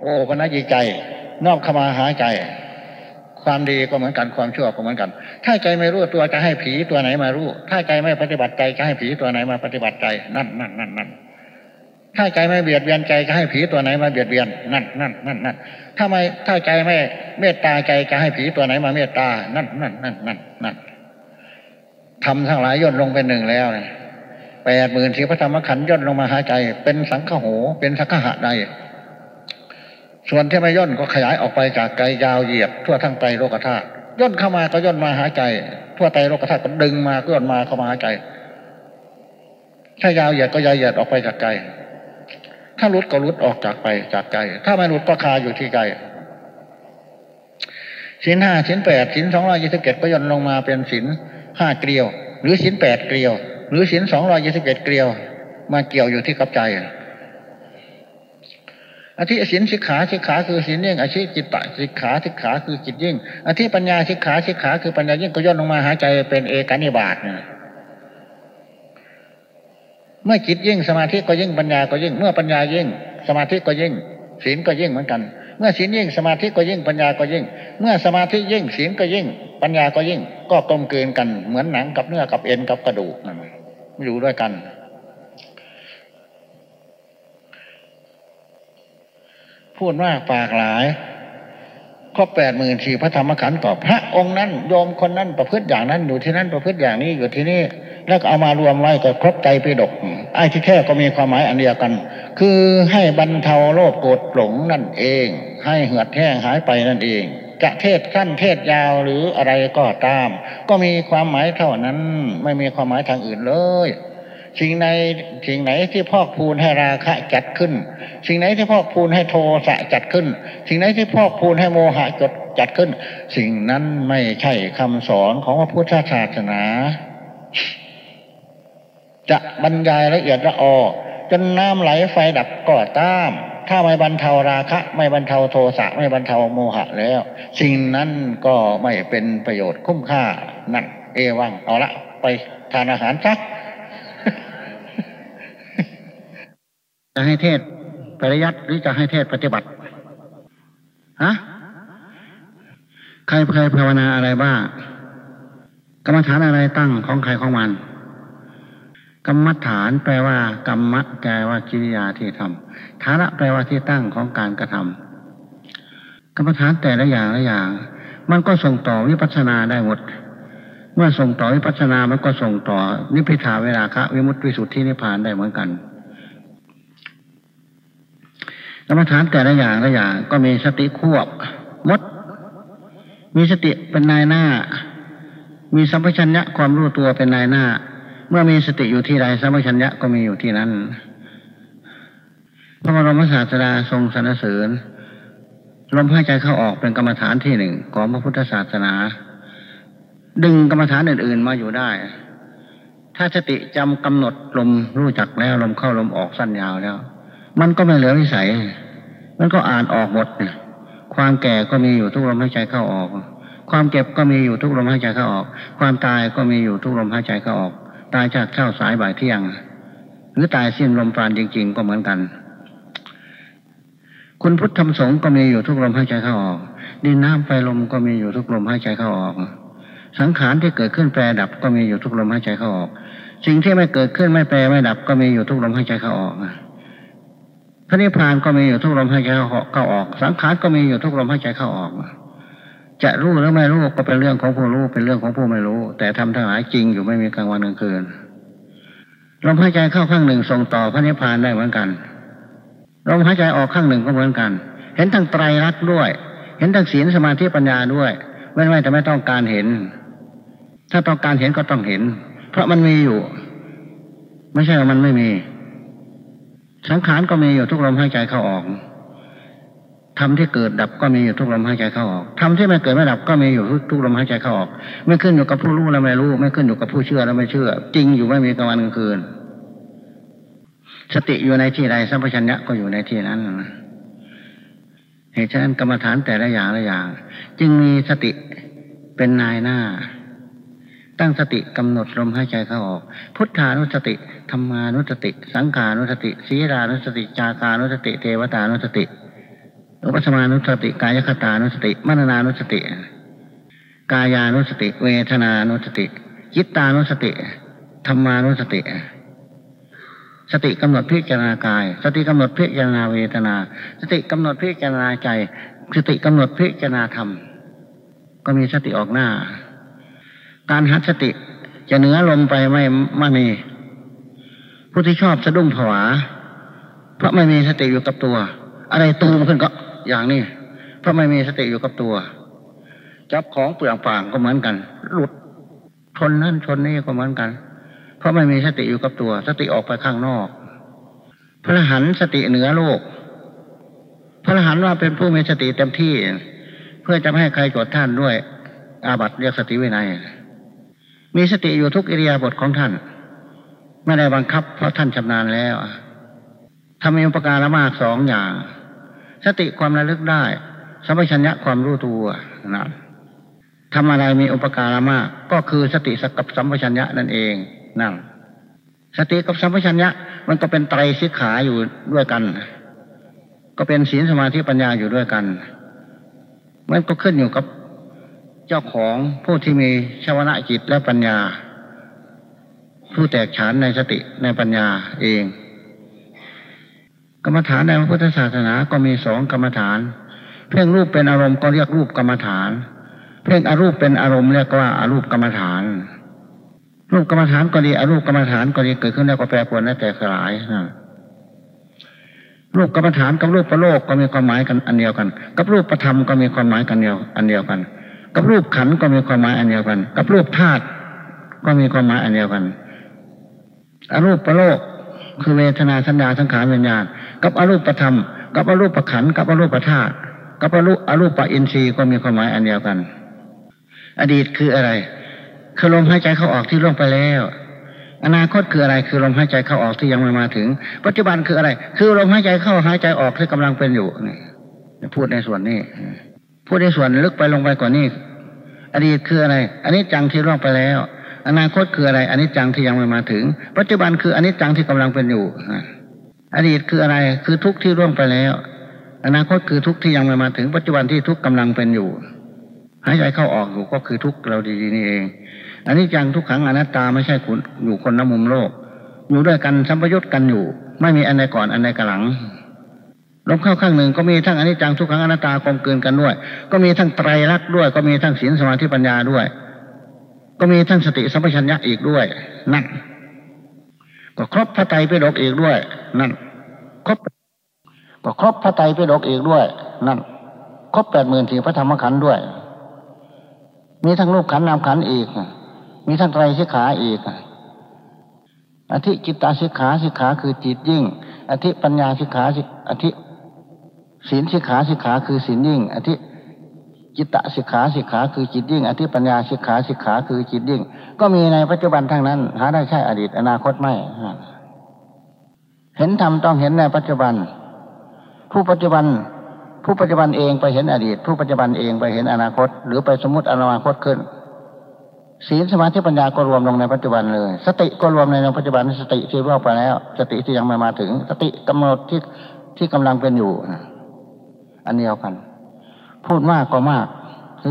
โอ้ปนัญใจนอบเข้ามาหาใจ ความดีก็เหมือนกันความชั่วก็เหมือนกัน ถ้าใจไม่รู้ตัวจะให้ผีตัวไหนมารู้ ถ้าใจไม่ปฏิบัติใจจะให้ผีตัวไหนมาปฏิบัติใจนั่นนั่นนั่นนั่นถ้าใจไม่เบียดเบียนใจจะให้ผีตัวไหนมาเบียดเบียนนั่นนั่นนั่นนั่นถ้าไม่ถ้าใจไม่เมตตาใจจะให้ผีตัวไหนมาเมตตานั่นนั่นนั่นนั่นนั่นทำทั้งหลายย่นลงเป็นหนึ่งแล้วแปดหมื่นสี่พระธรรมขันธ์ย่นลงมาหาใจ เป็นสังฆโหเป็นสังฆะใด ส่วนที่ไม่ย่นก็ขยายออกไปจากไกลยาวเหยียดทั่วทั้งไตรโลกธาตุย่นเข้ามาก็ย่นมาหาใจ ทั่วไตรโลกธาตุก็ดึงมาก็ย่นมาเข้ามาหาใจ ถ้ายาวเหยียดก็ยาวเหยียดออกไปจากใจถ้าลุดก็ลุดออกจากไปจากใจ ถ้าไม่ลุดก็คาอยู่ที่ใจสินห้าสินแปดสินสองร้อยยี่สิบเจ็ดก็ย่นลงมาเป็นสินห้าเกลียว หรือสินแปดเกลียว หรือสินสองร้อยยี่สิบเจ็ดเกลียว มาเกี่ยวอยู่ที่กับใจ อธิสินสิกขาสิกขาคือสินยิ่งอาชีพจิตตสิกขาสิกขาคือจิตยิ่งอธิปัญญาสิกขาสิกขาคือปัญญายิ่งก็ย่นลงมาหาใจเป็นเอกานิบาตเนี่ยเมื่อจิตยิ่งสมาธิก็ยิ่งปัญญาก็ยิ่ง เมื่อปัญญายิ่ง สมาธิก็ยิ่ง ศีลก็ยิ่งเหมือนกัน เมื่อศีลยิ่งสมาธิก็ยิ่งปัญญาก็ยิ่ง เมื่อสมาธิยิ่งศีลก็ยิ่ง ปัญญาก็ยิ่ง ก็กลมเกินกัน เหมือนหนังกับเนื้อกับเอ็นกับกระดูกนั่นอยู่ด้วยกัน พูดมากปากหลายข้อแปดหมื่นสี่พระธรรมขันธ์ตอบพระองค์นั้นโยมคนนั้นประพฤติอย่างนั้นอยู่ที่นั้นประพฤติอย่างนี้อยู่ที่นี่แล้วเอามารวมไว้ก็ครบใจไปดกไอ้ที่แค่ก็มีความหมายอันเดียวกัน คือให้บรรเทาโลภโกรธหลงนั่นเอง ให้เหือดแห้งหายไปนั่นเอง จะเทศสั้นเทศยาวหรืออะไรก็ตาม ก็มีความหมายเท่านั้นไม่มีความหมายทางอื่นเลย สิ่งในสิ่งไหนที่พอกพูนให้ราคะจัดขึ้น สิ่งไหนที่พอกพูนให้โทสะจัดขึ้น สิ่งไหนที่พอกพูนให้โมหะจดจัดขึ้น สิ่งนั้นไม่ใช่คำสอนของพระพุทธศาสนา จะบรรยายละเอียดละออจนน้ำไหลไฟดับก็ตามถ้าไม่บรรเทาราคะ ไม่บรรเทาโทสะไม่บรรเทาโมหะแล้ว สิ่งนั้นก็ไม่เป็นประโยชน์คุ้มค่านั่นเอวังเอาละไปทานอาหารซัก จะให้เทศปริยัติหรือจะให้เทศปฏิบัติฮะใครเคยภาวนาอะไรบ้างกรรมฐานอะไรตั้งของใครของมันกรรมฐานแปลว่ากรรมะแปลว่ากิริยาที่ทำฐานะแปลว่าที่ตั้งของการกระทำกรรมฐานแต่ละอย่างละอย่าง มันก็ส่งต่อวิปัสสนาได้หมด เมื่อส่งต่อวิปัสสนามันก็ส่งต่อนิพพิทาเวลาคะวิมุตติวิสุทธินิพพานได้เหมือนกัน กรรมฐานแต่ละอย่างละอย่างก็มีสติควบมด มีสติเป็นนายหน้า มีสัมปชัญญะความรู้ตัวเป็นนายหน้า เมื่อมีสติอยู่ที่ใดสัมปชัญญะก็มีอยู่ที่นั้นพระบรมศาสดาทรงสรรเสริญลมหายใจเข้าออกเป็นกรรมฐานที่หนึ่งของพระพุทธศาสนา ดึงกรรมฐานอื่น ๆมาอยู่ได้ ถ้าสติจำกำหนดลมรู้จักแล้วลมเข้าลมออกสั้นยาวแล้ว มันก็ไม่เหลือวิสัย มันก็อ่านออกหมดความแก่ก็มีอยู่ทุกลมหายใจเข้าออก ความเก็บก็มีอยู่ทุกลมหายใจเข้าออก ความตายก็มีอยู่ทุกลมหายใจเข้าออก ตายจากเช้าสายบ่ายเที่ยง หรือตายสิ้นลมปราณจริง ๆ ก็เหมือนกัน คุณพุทธธรรมสงฆ์ก็มีอยู่ทุกลมหายใจเข้าออก ดินน้ำไฟลมก็มีอยู่ทุกลมหายใจเข้าออก สังขารที่เกิดขึ้นแปรดับก็มีอยู่ทุกลมหายใจเข้าออก สิ่งที่ไม่เกิดขึ้นไม่แปรไม่ดับก็มีอยู่ทุกลมหายใจเข้าออก ระนิพพานก็มีอยู่ทุกลมหายใจเข้าออก สังขารก็มีอยู่ทุกลมหายใจเข้าออก จะรู้หรือไม่รู้ก็เป็นเรื่องของผู้รู้เป็นเรื่องของผู้ไม่รู้ แต่ทำทั้งหลายจริงอยู่ไม่มีกลางวันกลางคืนลมหายใจเข้าข้างหนึ่งส่งต่อพระนิพพานได้เหมือนกันลมหายใจออกข้างหนึ่งก็เหมือนกัน เห็นทั้งไตรลักษณ์ด้วย เห็นทั้งศีลสมาธิปัญญาด้วยไม่ไม่แต่ไม่ต้องการเห็น ถ้าต้องการเห็นก็ต้องเห็น เพราะมันมีอยู่ ไม่ใช่ว่ามันไม่มี สังขารก็มีอยู่ทุกลมหายใจเข้าออกธรรมที่เกิดดับก็มีอยู่ทุกลมหายใจเข้าออกธรรมที่ไม่เกิดไม่ดับก็มีอยู่ทุกลมหายใจเข้าออก ไม่ขึ้นอยู่กับผู้รู้และไม่รู้ ไม่ขึ้นอยู่กับผู้เชื่อและไม่เชื่อ จริงอยู่ไม่มีกลางวันกลางคืน สติอยู่ในที่ใดสัมปชัญญะก็อยู่ในที่นั้นเหตุฉะนั้นกรรมฐานแต่ละอย่างละอย่าง จึงมีสติเป็นนายหน้า ตั้งสติกำหนดลมหายใจเข้าออก พุทธานุสติธรรมานุสติ สังขานุสติศีรานุสติ จาคานุสติ เทวตานุสติอุปสมานุสติ กายคตานุสติมรณานุสติ กายานุสติ เวทนานุสติจิตตานุสติธรรมานุสติ สติกำหนดพิจารณากาย สติกำหนดพิจารณาเวทนา สติกำหนดพิจารณาใจ สติกำหนดพิจารณาธรรม ก็มีสติออกหน้า การหัดสติจะเหนือลมไปไม่ไม่มี ผู้ที่ชอบสะดุ้งผวา เพราะไม่มีสติอยู่กับตัว อะไรตูมขึ้นก็อย่างนี้ เพราะไม่มีสติอยู่กับตัว จับของเปลืองป่างก็เหมือนกัน หลุดชนนั่นชนนี่ก็เหมือนกัน เพราะไม่มีสติอยู่กับตัว สติออกไปข้างนอก พระหันสติเหนือโลก พระหันว่าเป็นผู้มีสติเต็มที่ เพื่อจะไม่ให้ใครโจดท่านด้วย อาบัติเรียกสติวินัย มีสติอยู่ทุกอิริยาบถของท่าน ไม่ได้บังคับเพราะท่านชำนาญแล้วทำมีอุปการะมากสองอย่าง สติความระลึกได้สัมปชัญญะความรู้ตัวนะทำอะไรมีอุปการะมาก ก็คือสติสกับสัมปชัญญะนั่นเองนั่นสติกับสัมปชัญญะ มันก็เป็นไตรสิกขาอยู่ด้วยกัน ก็เป็นศีลสมาธิปัญญาอยู่ด้วยกัน มันก็ขึ้นอยู่กับ เจ้าของผู้ที่มีชวนะจิตและปัญญา ผู้แตกฉานในสติในปัญญาเอง กรรมฐานในพระพุทธศาสนาก็มีสองกรรมฐาน เพ่งรูปเป็นอารมณ์ก็เรียกรูปกรรมฐาน เพ่งอรูปเป็นอารมณ์เรียกว่าอารูปกรรมฐาน รูปกรรมฐานก็ดีอรูปกรรมฐานก็ดีเกิดขึ้นแล้วก็แปรปรวนและแตกสลายนะรูปกรรมฐานกับรูปประโลกก็มีความหมายกันอันเดียวกัน กับรูปประธรรมก็มีความหมายกันเดียวอันเดียวกัน กับรูปขันก็มีความหมายอันเดียวกัน กับรูปธาตุก็มีความหมายอันเดียวกันอรูปประโลกคือเวทนาสัญญาสังขารวิญญาณ กับอรูปประธรรม กับอรูปประขันกับอรูปประธาตุกับอรูปอรูปปอินทรีย์ก็มีความหมายอันเดียวกัน อดีตคืออะไร คือลมหายใจเข้าออกที่ล่วงไปแล้วอนาคตคืออะไรคือลมหายใจเข้าออกที่ยังไม่มาถึง ปัจจุบันคืออะไร คือลมหายใจเข้าหายใจออกที่กำลังเป็นอยู่นี่พูดในส่วนนี้ พูดในส่วนลึกไปลงไปกว่านี้อดีตคืออะไรอันนี้จังที่ล่วงไปแล้ว อนาคตคืออะไรอันนี้จังที่ยังไม่มาถึง ปัจจุบันคืออันนี้จังที่กำลังเป็นอยู่อดีตคืออะไรคือทุกที่ล่วงไปแล้ว อนาคตคือทุกที่ยังไม่มาถึง ปัจจุบันที่ทุกข์กำลังเป็นอยู่หายใจเข้าออกอยู่ก็คือทุกเราดีๆนี่เองอันนี้จังทุกขังอนัตตาไม่ใช่คุณอยู่คนละมุมโลก อยู่ด้วยกันสัมปยุตกันอยู่ ไม่มีอันใดก่อนอันใดกหลัง ลมเข้าข้างหนึ่งก็มีทั้งอนิจจังทุกขังอนัตตากลมกลืนกันด้วย ก็มีทั้งไตรลักษณ์ด้วย ก็มีทั้งศีลสมาธิปัญญาด้วย ก็มีทั้งสติสัมปชัญญะอีกด้วย นั่น ก็ครบพระไตรปิฎกอีกด้วย นั่น ครบ ก็ครบพระไตรปิฎกอีกด้วย นั่น ครบแปดหมื่นสี่พระธรรมขันธ์ด้วย มีทั้งรูปขันธ์นามขันธ์อีก มีทั้งไตรสิกขาอีก อธิจิตตาสิกขาสิกขาคือจิตยิ่ง อธิปัญญาสิกขาอธิ ศีลสิกขาสิกขาคือศีลยิ่งอธิจิตตสิกขาสิกขาคือจิตยิ่ง อธิปัญญาสิกขาสิกขาคือจิตยิ่ง ก็มีในปัจจุบันทั้งนั้น หาได้ใช่อดีตอนาคตไม่ เห็นธรรมต้องเห็นในปัจจุบัน ผู้ปัจจุบัน ผู้ปัจจุบันเองไปเห็นอดีต ผู้ปัจจุบันเองไปเห็นอนาคต หรือไปสมมติอนาคตขึ้นศีลสมาธิปัญญาก็รวมลงในปัจจุบันเลย สติก็รวมในปัจจุบันสติที่ร่วงไปแล้ว สติที่ยังไม่มาถึง สติกำหนดที่ที่กำลังเป็นอยู่ อันเดียวกัน พูดมากก็มาก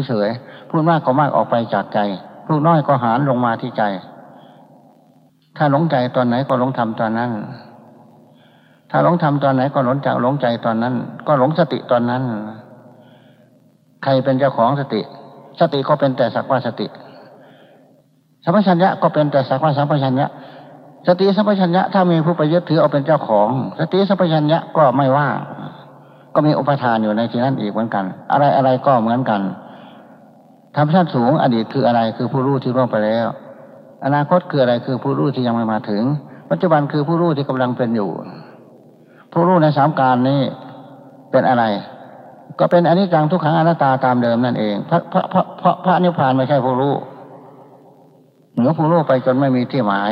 เฉยๆพูดมากก็มากออกไปจากใจ พูดน้อยก็หารลงมาที่ใจ ถ้าหลงใจตอนไหนก็หลงทำตอนนั้น ถ้าหลงทำตอนไหนก็หลงจากหลงใจตอนนั้น ก็หลงสติตอนนั้น ใครเป็นเจ้าของสติ สติก็เป็นแต่สักว่าสติสัมปชัญญะก็เป็นแต่สักว่าสัมปชัญญะสติสัมปชัญญะถ้ามีผู้ไปยึดถือเอาเป็นเจ้าของ สติสัมปชัญญะก็ไม่ว่า ก็มีอุปทานอยู่ในที่นั้นอีกเหมือนกัน อะไรอะไรก็เหมือนกันธรรมชาติสูงอดีตคืออะไรคือผู้รู้ที่ร่วงไปแล้ว อนาคตคืออะไรคือผู้รู้ที่ยังไม่มาถึง ปัจจุบันคือผู้รู้ที่กำลังเป็นอยู่ ผู้รู้ในสามการนี้เป็นอะไร ก็เป็นอนิจจังทุกขังอนัตตาตามเดิมนั่นเองพระพระพระพระพระนิพพานไม่ใช่ผู้รู้เหนือผู้รู้ไปจนไม่มีที่หมาย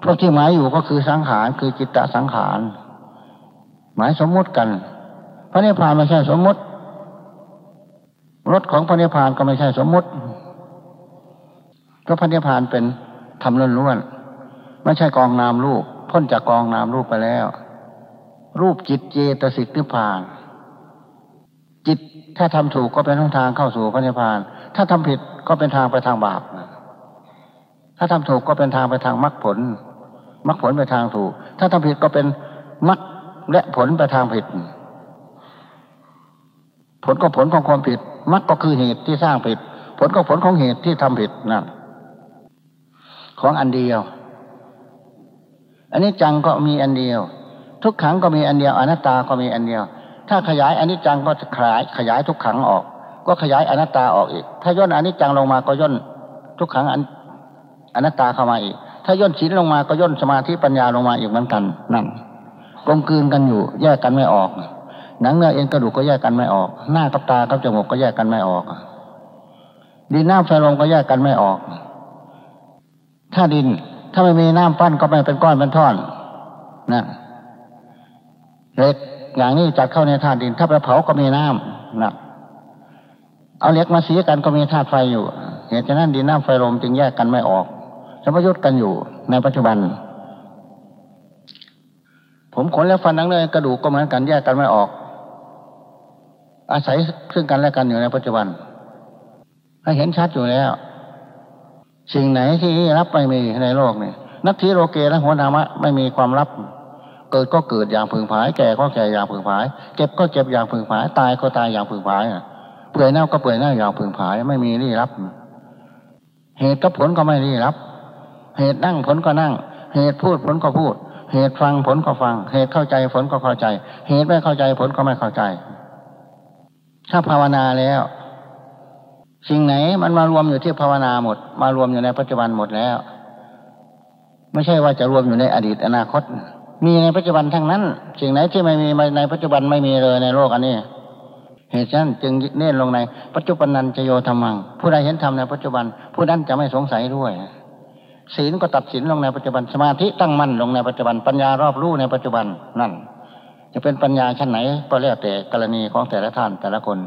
เพวกที่หมายอยู่ก็คือสังขารคือจิตตสังขารหมายสมมุติกัน พระนิพพานไม่ใช่สมมุติรถของพระนิพพานก็ไม่ใช่สมมุติเพราะพระนิพพานเป็นธรรมล้วนๆไม่ใช่กองนามรูปพ้นจากกองนามรูปไปแล้ว รูปจิตเจตสิกนิพพาน จิตถ้าทำถูกก็เป็นทางเข้าสู่พระนิพพาน ถ้าทำผิดก็เป็นทางไปทางบาปถ้าทำถูกก็เป็นทางไปทางมรรคผลมรรคผลไปทางถูก ถ้าทำผิดก็เป็นมรรคและผลไปทางผิด ผลก็ผลของความผิดมรรคก็คือเหตุที่สร้างผิด ผลก็ผลของเหตุที่ทำผิดนั่นของอันเดียว อันนี้จังก็มีอันเดียว ทุกขังก็มีอันเดียวอนัตตาก็มีอันเดียว ถ้าขยายอันิจจังก็ขยายขยายทุกขังออก ก็ขยายอนัตตาออกอีก ถ้าย่นอันิจจังลงมาก็ย่นทุกขังอนัตตาเข้ามาอีก ถ้าย่นศีลลงมาก็ย่นสมาธิปัญญาลงมาอีกเหมือนกันนั่นกลมกลืนกันอยู่ แยกกันไม่ออก หนังเนื้อเอ็นกระดูกก็แยกกันไม่ออก หน้ากับตากับจมูกก็แยกกันไม่ออกดินน้ำไฟลมก็แยกกันไม่ออก ถ้าดิน ถ้าไม่มีน้ำปั้นก็ไม่เป็นก้อนเป็นท่อนนั่นเล็กอย่างนี้จัดเข้าในธาตุดิน ถ้าไปเผาก็มีน้ำนะเอาเหล็กมาสีกันก็มีธาตุไฟอยู่ เหตุฉะนั้นดินน้ำไฟลมจึงแยกกันไม่ออกสมยุทธ์กันอยู่ในปัจจุบัน ผมขนและฟันนังเลยกระดูกก็เหมือนกันแยกกันไม่ออก อาศัยซึ่งกันและกันอยู่ในปัจจุบันให้เห็นชัดอยู่แล้ว สิ่งไหนที่รับไม่มีในโลกนี่นักทีโลเกและหัวนามะไม่มีความลับ เกิดก็เกิดอย่างพึงผาย แก่ก็แก่อย่างพึงผาย เจ็บก็เจ็บอย่างพึงผาย ตายก็ตายอย่างพึงผายเปื่อยเน่าก็เปื่อยเน่าอย่างพึงผาย ไม่มีรี่รับ เหตุกับผลก็ไม่รี่รับ เหตุนั่งผลก็นั่ง เหตุพูดผลก็พูด เหตุฟังผลก็ฟัง เหตุเข้าใจผลก็เข้าใจ เหตุไม่เข้าใจผลก็ไม่เข้าใจ ถ้าภาวนาแล้ว สิ่งไหนมันมารวมอยู่ที่ภาวนาหมด มารวมอยู่ในปัจจุบันหมดแล้ว ไม่ใช่ว่าจะรวมอยู่ในอดีตอนาคต มีในปัจจุบันทั้งนั้น สิ่งไหนที่ไม่มีในปัจจุบันไม่มีเลยในโลกอันนี้เหตุฉะนั้นจึงเน้นลงในปัจจุบันนันจโยธรรมัง ผู้ใดเห็นธรรมในปัจจุบัน ผู้นั้นจะไม่สงสัยด้วยศีลก็ตัดสินลงในปัจจุบันสมาธิตั้งมั่นลงในปัจจุบันปัญญารอบรู้ในปัจจุบันนั่น จะเป็นปัญญาชั้นไหนก็แล้วแต่กรณีของแต่ละท่านแต่ละคน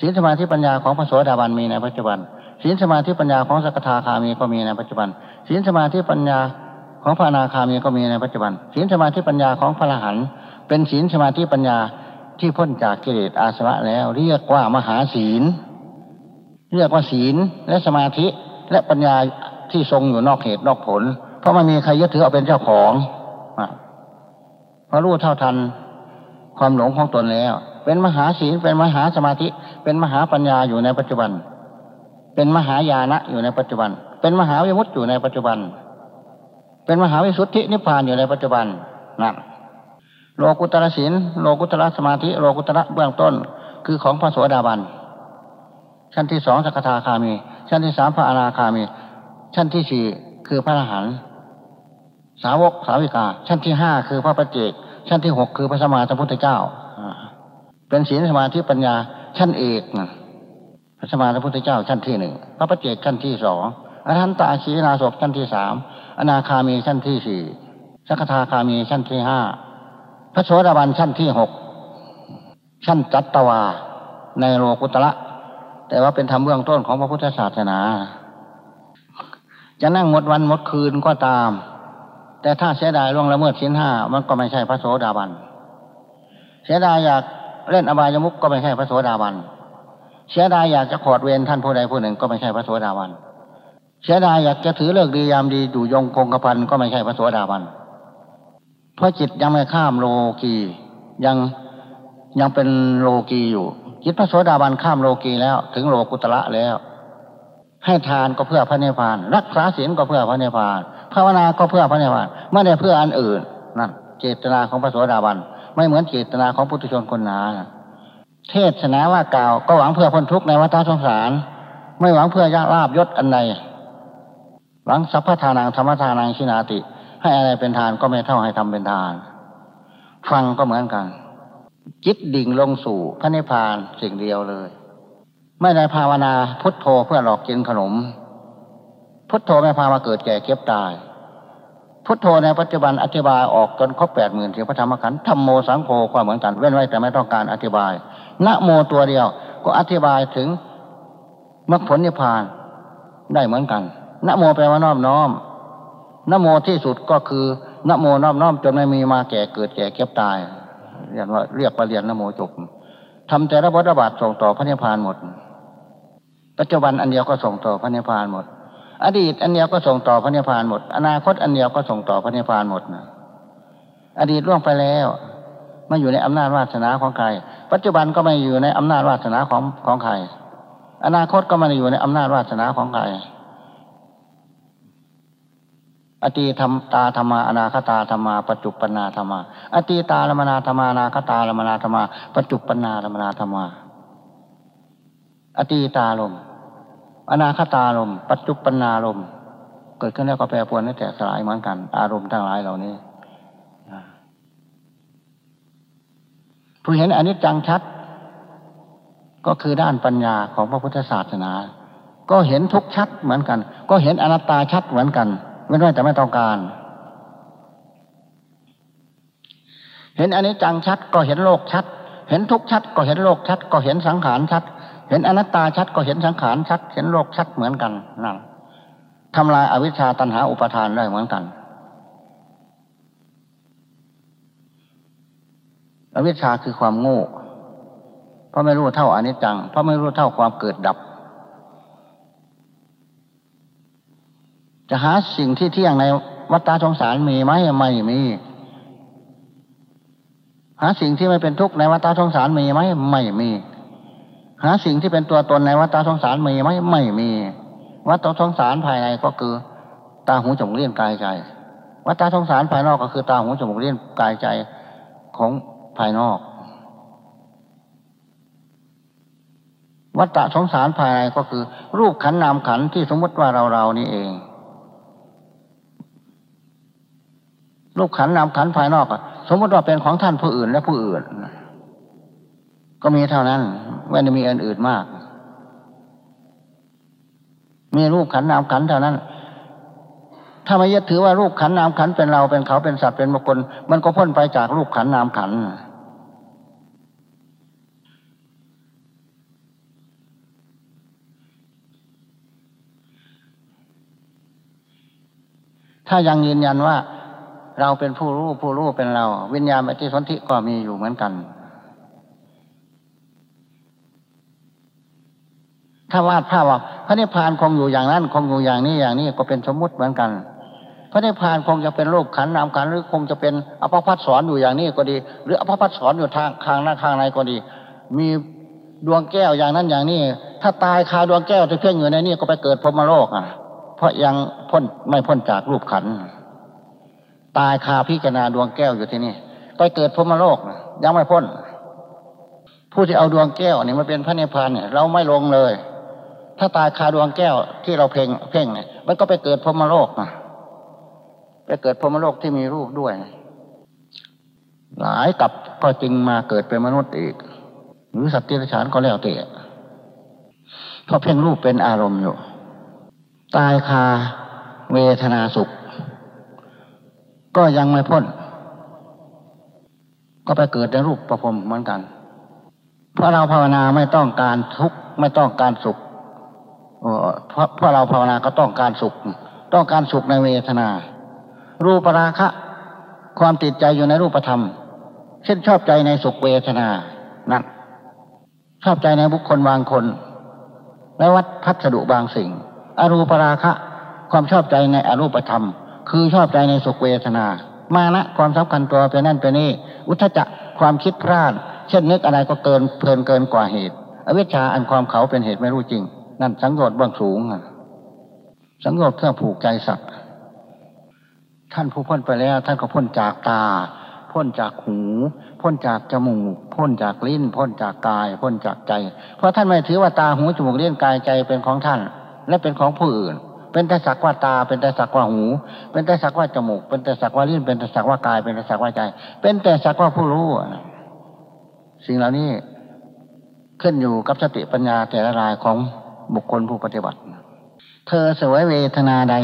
ศีลสมาธิปัญญาของพระโสดาบันมีในปัจจุบันศีลสมาธิปัญญาของสกทาคามีก็มีในปัจจุบันศีลสมาธิปัญญาของพระนาคามีก็มีในปัจจุบันศีลสมาธิปัญญาของพระอรหันต์เป็นศีลสมาธิปัญญาที่พ้นจากกิเลสอาสวะแล้ว เรียกว่ามหาศีล เรียกว่าศีลและสมาธิและปัญญาที่ทรงอยู่นอกเหตุนอกผล เพราะมันมีใครยึดถือเอาเป็นเจ้าของ พราะรู้เท่าทัน ความหลงของตนแล้ว เป็นมหาศีลเป็นมหาสมาธิ เป็นมหาปัญญาอยู่ในปัจจุบัน เป็นมหายานะอยู่ในปัจจุบัน เป็นมหาวิมุตติอยู่ในปัจจุบัน เป็นมหาวิสุทธินิพพานอยู่ในปัจจุบันนั่นโลกุตระศีลโลกุตระสมาธิโลกุตระเบื้องต้น คือของพระโสดาบันชั้นที่สองสกทาคามี ชั้นที่สามพระอนาคามี ชั้นที่สี่คือพระอรหันต์ สาวกสาวิกา ชั้นที่ห้าคือพระปฏิเจกชั้นที่หกคือพระสมมาสัมพุทธเจ้าเป็นศีลสมาธิปัญญาชั้นเอกพระสมมาสัมพุทธเจ้าชั้นที่หนึ่งพระปฏิเจกชั้นที่สองอรหันตาชีนาศชั้นที่สามอนาคามีชั้นที่สี่สักทาคามีชั้นที่ห้าพระโสดาบันชั้นที่หกชั้นจัตตวา ในโลกุตระแต่ว่าเป็นธรรมเบื้องต้นของพระพุทธศาสนา จะนั่งหมดวันหมดคืนก็ตาม แต่ถ้าเสียดายล่วงละเมิดชิ้นห้ามันก็ไม่ใช่พระโสดาบัน เสียดายอยากเล่นอบายมุกก็ไม่ใช่พระโสดาบัน เสียดายอยากจะขอดเวรท่านผู้ใดผู้หนึ่งก็ไม่ใช่พระโสดาบัน เสียดายอยากจะถือเลิกดียามดีอยู่ยงคงกระพันก็ไม่ใช่พระสวสดาบัน เพราะจิตยังไม่ข้ามโลกียังยังเป็นโลกีอยู่ จิตพระสวสดาบันข้ามโลกีแล้ว ถึงโลกุตระแล้ว ให้ทานก็เพื่อพระเนพาน รักษาศีลก็เพื่อพระเนพาน ภาวนาก็เพื่อพระเนพพานไม่ได้เพื่ออันอื่นนั่นเจตนาของพระสวสดาบันไม่เหมือนเจตนาของปุถุชนคนหนาเทศนาว่ากล่าวก็หวังเพื่อพ้นทุกข์ในวัฏสงสาร ไม่หวังเพื่อยาลาบยศอันใดหวังสัพพทานังธรรมทานังชินาติ ให้อะไรเป็นทานก็ไม่เท่าให้ทำเป็นทาน ฟังก็เหมือนกัน จิตดิ่งลงสู่พระนิพพานสิ่งเดียวเลย ไม่ได้ภาวนาพุทโธเพื่อหลอกกินขนม พุทโธไม่พามาเกิดแก่เก็บตาย พุทโธในปัจจุบันอธิบายออกจนครบแปดหมื่นเสียพระธรรมขันธ์ธรรมโมสังโฆความเหมือนกันเว้นไว้แต่ไม่ต้องการอธิบายนะโมตัวเดียวก็อธิบายถึงมรรคผลนิพพานได้เหมือนกันนโมแปลว่านอบน้อมนโมที่สุดก็คือนโมนอบน้อมจนไม่มีมาแก่เกิดแก่เก็บตายเรียกว่าเรียกว่าเรียนนโมจบทำแต่ระบบระบาดส่งต่อพระนิพพานหมด ปัจจุบันอันเดียวก็ส่งต่อพระนิพพานหมด อดีตอันเดียวก็ส่งต่อพระนิพพานหมด อนาคตอันเดียวก็ส่งต่อพระนิพพานหมดนะอดีตล่วงไปแล้วไม่อยู่ในอำนาจวาสนาของใคร ปัจจุบันก็ไม่อยู่ในอำนาจวาสนาของของใคร อนาคตก็ไม่อยู่ในอำนาจวาสนาของใครอตีธรรมตาธรรมาอนาคตาธรรมาปัจจุปนาธรรมาอตีตาลมนาธรรมานาคตาลมนาธรรมาปัจจุปนาลมนาธรรมาอตีตาลม อนาคตาลมปัจจุปนาลมเกิดขึ้นแล้วก็แปรปรวนและแตกสลายเหมือนกัน อารมณ์ทั้งหลายเหล่านี้ผู้เห็นอนิจจังชัด ก็คือด้านปัญญาของพระพุทธศาสนา ก็เห็นทุกชัดเหมือนกัน ก็เห็นอนัตตาชัดเหมือนกัน ไม่ได้แต่ไม่ต้องการ เห็นอันนี้จังชัด ก็เห็นโลกชัด เห็นทุกชัด ก็เห็นโลกชัด ก็เห็นสังขารชัด เห็นอนัตตาชัดก็เห็นสังขารชัด เห็นโลกชัดเหมือนกันนั่นทำลายอาวิชชาตันหาอุปทานได้เหมือนกัน อวิชชาคือความโง่ เพราะไม่รู้เท่าอนิจจัง เพราะไม่รู้เท่าความเกิดดับ จะหาสิ่งที่เที่ยงในวัฏฏะสงสารมีไหมไม่มี หาสิ่งที่ไม่เป็นทุกข์ในวัฏฏะสงสารมีไหมไม่มี หาสิ่งที่เป็นตัวตนในวัฏสงสารมีไหมไม่มีวัฏสงสารภายในก็คือ ตาหูจมูกเลี้ยงกายใจวัฏสงสารภายนอกก็คือ ตาหูจมูกเลี้ยงกายใจของภายนอก วัฏสงสารภายในก็คือ รูปขันนามขันที่สมมติว่าเราเรานี่เอง รูปขันนามขันภายนอกสมมติว่าเป็นของท่านผู้อื่นและผู้อื่น ก็มีเท่านั้นไม่ได้มีอันอื่นมาก มีรูปขันนามขันเท่านั้น ถ้าไม่ยึดถือว่ารูปขันนามขันเป็นเราเป็นเขาเป็นสัตว์เป็นบุคคล มันก็พ้นไปจากรูปขันนามขันถ้ายังยืนยันว่าเราเป็นผู้รู้ผู้รู้เป็นเรา วิญญาณปฏิสนธิก็มีอยู่เหมือนกัน ถ้าวาดภาพว่าพระนิพพานคงอยู่อย่างนั้น คงอยู่อย่างนี้อย่างนี้ก็เป็นสมมุติเหมือนกัน พระนิพพานคงจะเป็นรูปขันนามขันหรือคงจะเป็นอภพัฒสอนอยู่อย่างนี้ก็ดี หรืออภพัฒสอนอยู่ทางข้างหน้าข้างในก็ดี มีดวงแก้วอย่างนั้นอย่างนี้ ถ้าตายคาดวงแก้วจะเพ่งอยู่ในนี้ก็ไปเกิดพรมโลกอะ เพราะยังพ้นไม่พ้นจากรูปขันตายคาพิจารณาดวงแก้วอยู่ที่นี่ไปเกิดพรมโลกยังไม่พ้น ผู้ที่เอาดวงแก้วนี่มาเป็นพระนิพพานเนี่ยเราไม่ลงเลย ถ้าตายคาดวงแก้วที่เราเพ่งเพ่งเนี่ยมันก็ไปเกิดพรมโลกนะไปเกิดพรมโลกที่มีรูปด้วย หลายกับก็จึงมาเกิดเป็นมนุษย์อีก หรือสัตว์ที่ฉานก็แล้วแต่เพราะเพ่งรูปเป็นอารมณ์อยู่ ตายคาเวทนาสุข ก็ยังไม่พ้น ก็ไปเกิดในรูปประพรมเหมือนกัน เพราะเราภาวนาไม่ต้องการทุกข์ไม่ต้องการสุข เพราะเพราะเราภาวนาก็ต้องการสุข ต้องการสุขในเวทนา รูปราคะ ความติดใจอยู่ในรูปธรรม เช่นชอบใจในสุขเวทนานั่นชอบใจในบุคคลบางคน และวัดพัสดุบางสิ่ง อรูปราคะ ความชอบใจในอรูปธรรม คือชอบใจในสุขเวทนา มานะความสำคัญตัวเป็นนั่นเป็นนี่อุทจักความคิดพลาด เช่นนึกอะไรก็เกินเพลินเกินกว่าเหตุ อวิชชาอันความเขาเป็นเหตุไม่รู้จริง นั่นสังโยชน์เบื้องสูงสังโยชน์เครื่องผูกใจสัตว์ ท่านผู้พ้นไปแล้ว ท่านก็พ้นจากตา พ้นจากหู พ้นจากจมูก พ้นจากลิ้น พ้นจากกาย พ้นจากใจ เพราะท่านไม่ถือว่าตาหูจมูกลิ้นกายใจเป็นของท่าน และเป็นของผู้อื่น เป็นแต่สักว่าตา เป็นแต่สักว่าหู เป็นแต่สักว่าจมูก เป็นแต่สักว่าลิ้น เป็นแต่สักว่ากาย เป็นแต่สักว่าใจ เป็นแต่สักว่าผู้รู้ สิ่งเหล่านี้ขึ้นอยู่กับสติปัญญาแต่ละรายของ บุคคลผู้ปฏิบัติ เธอสวยเวทนาใด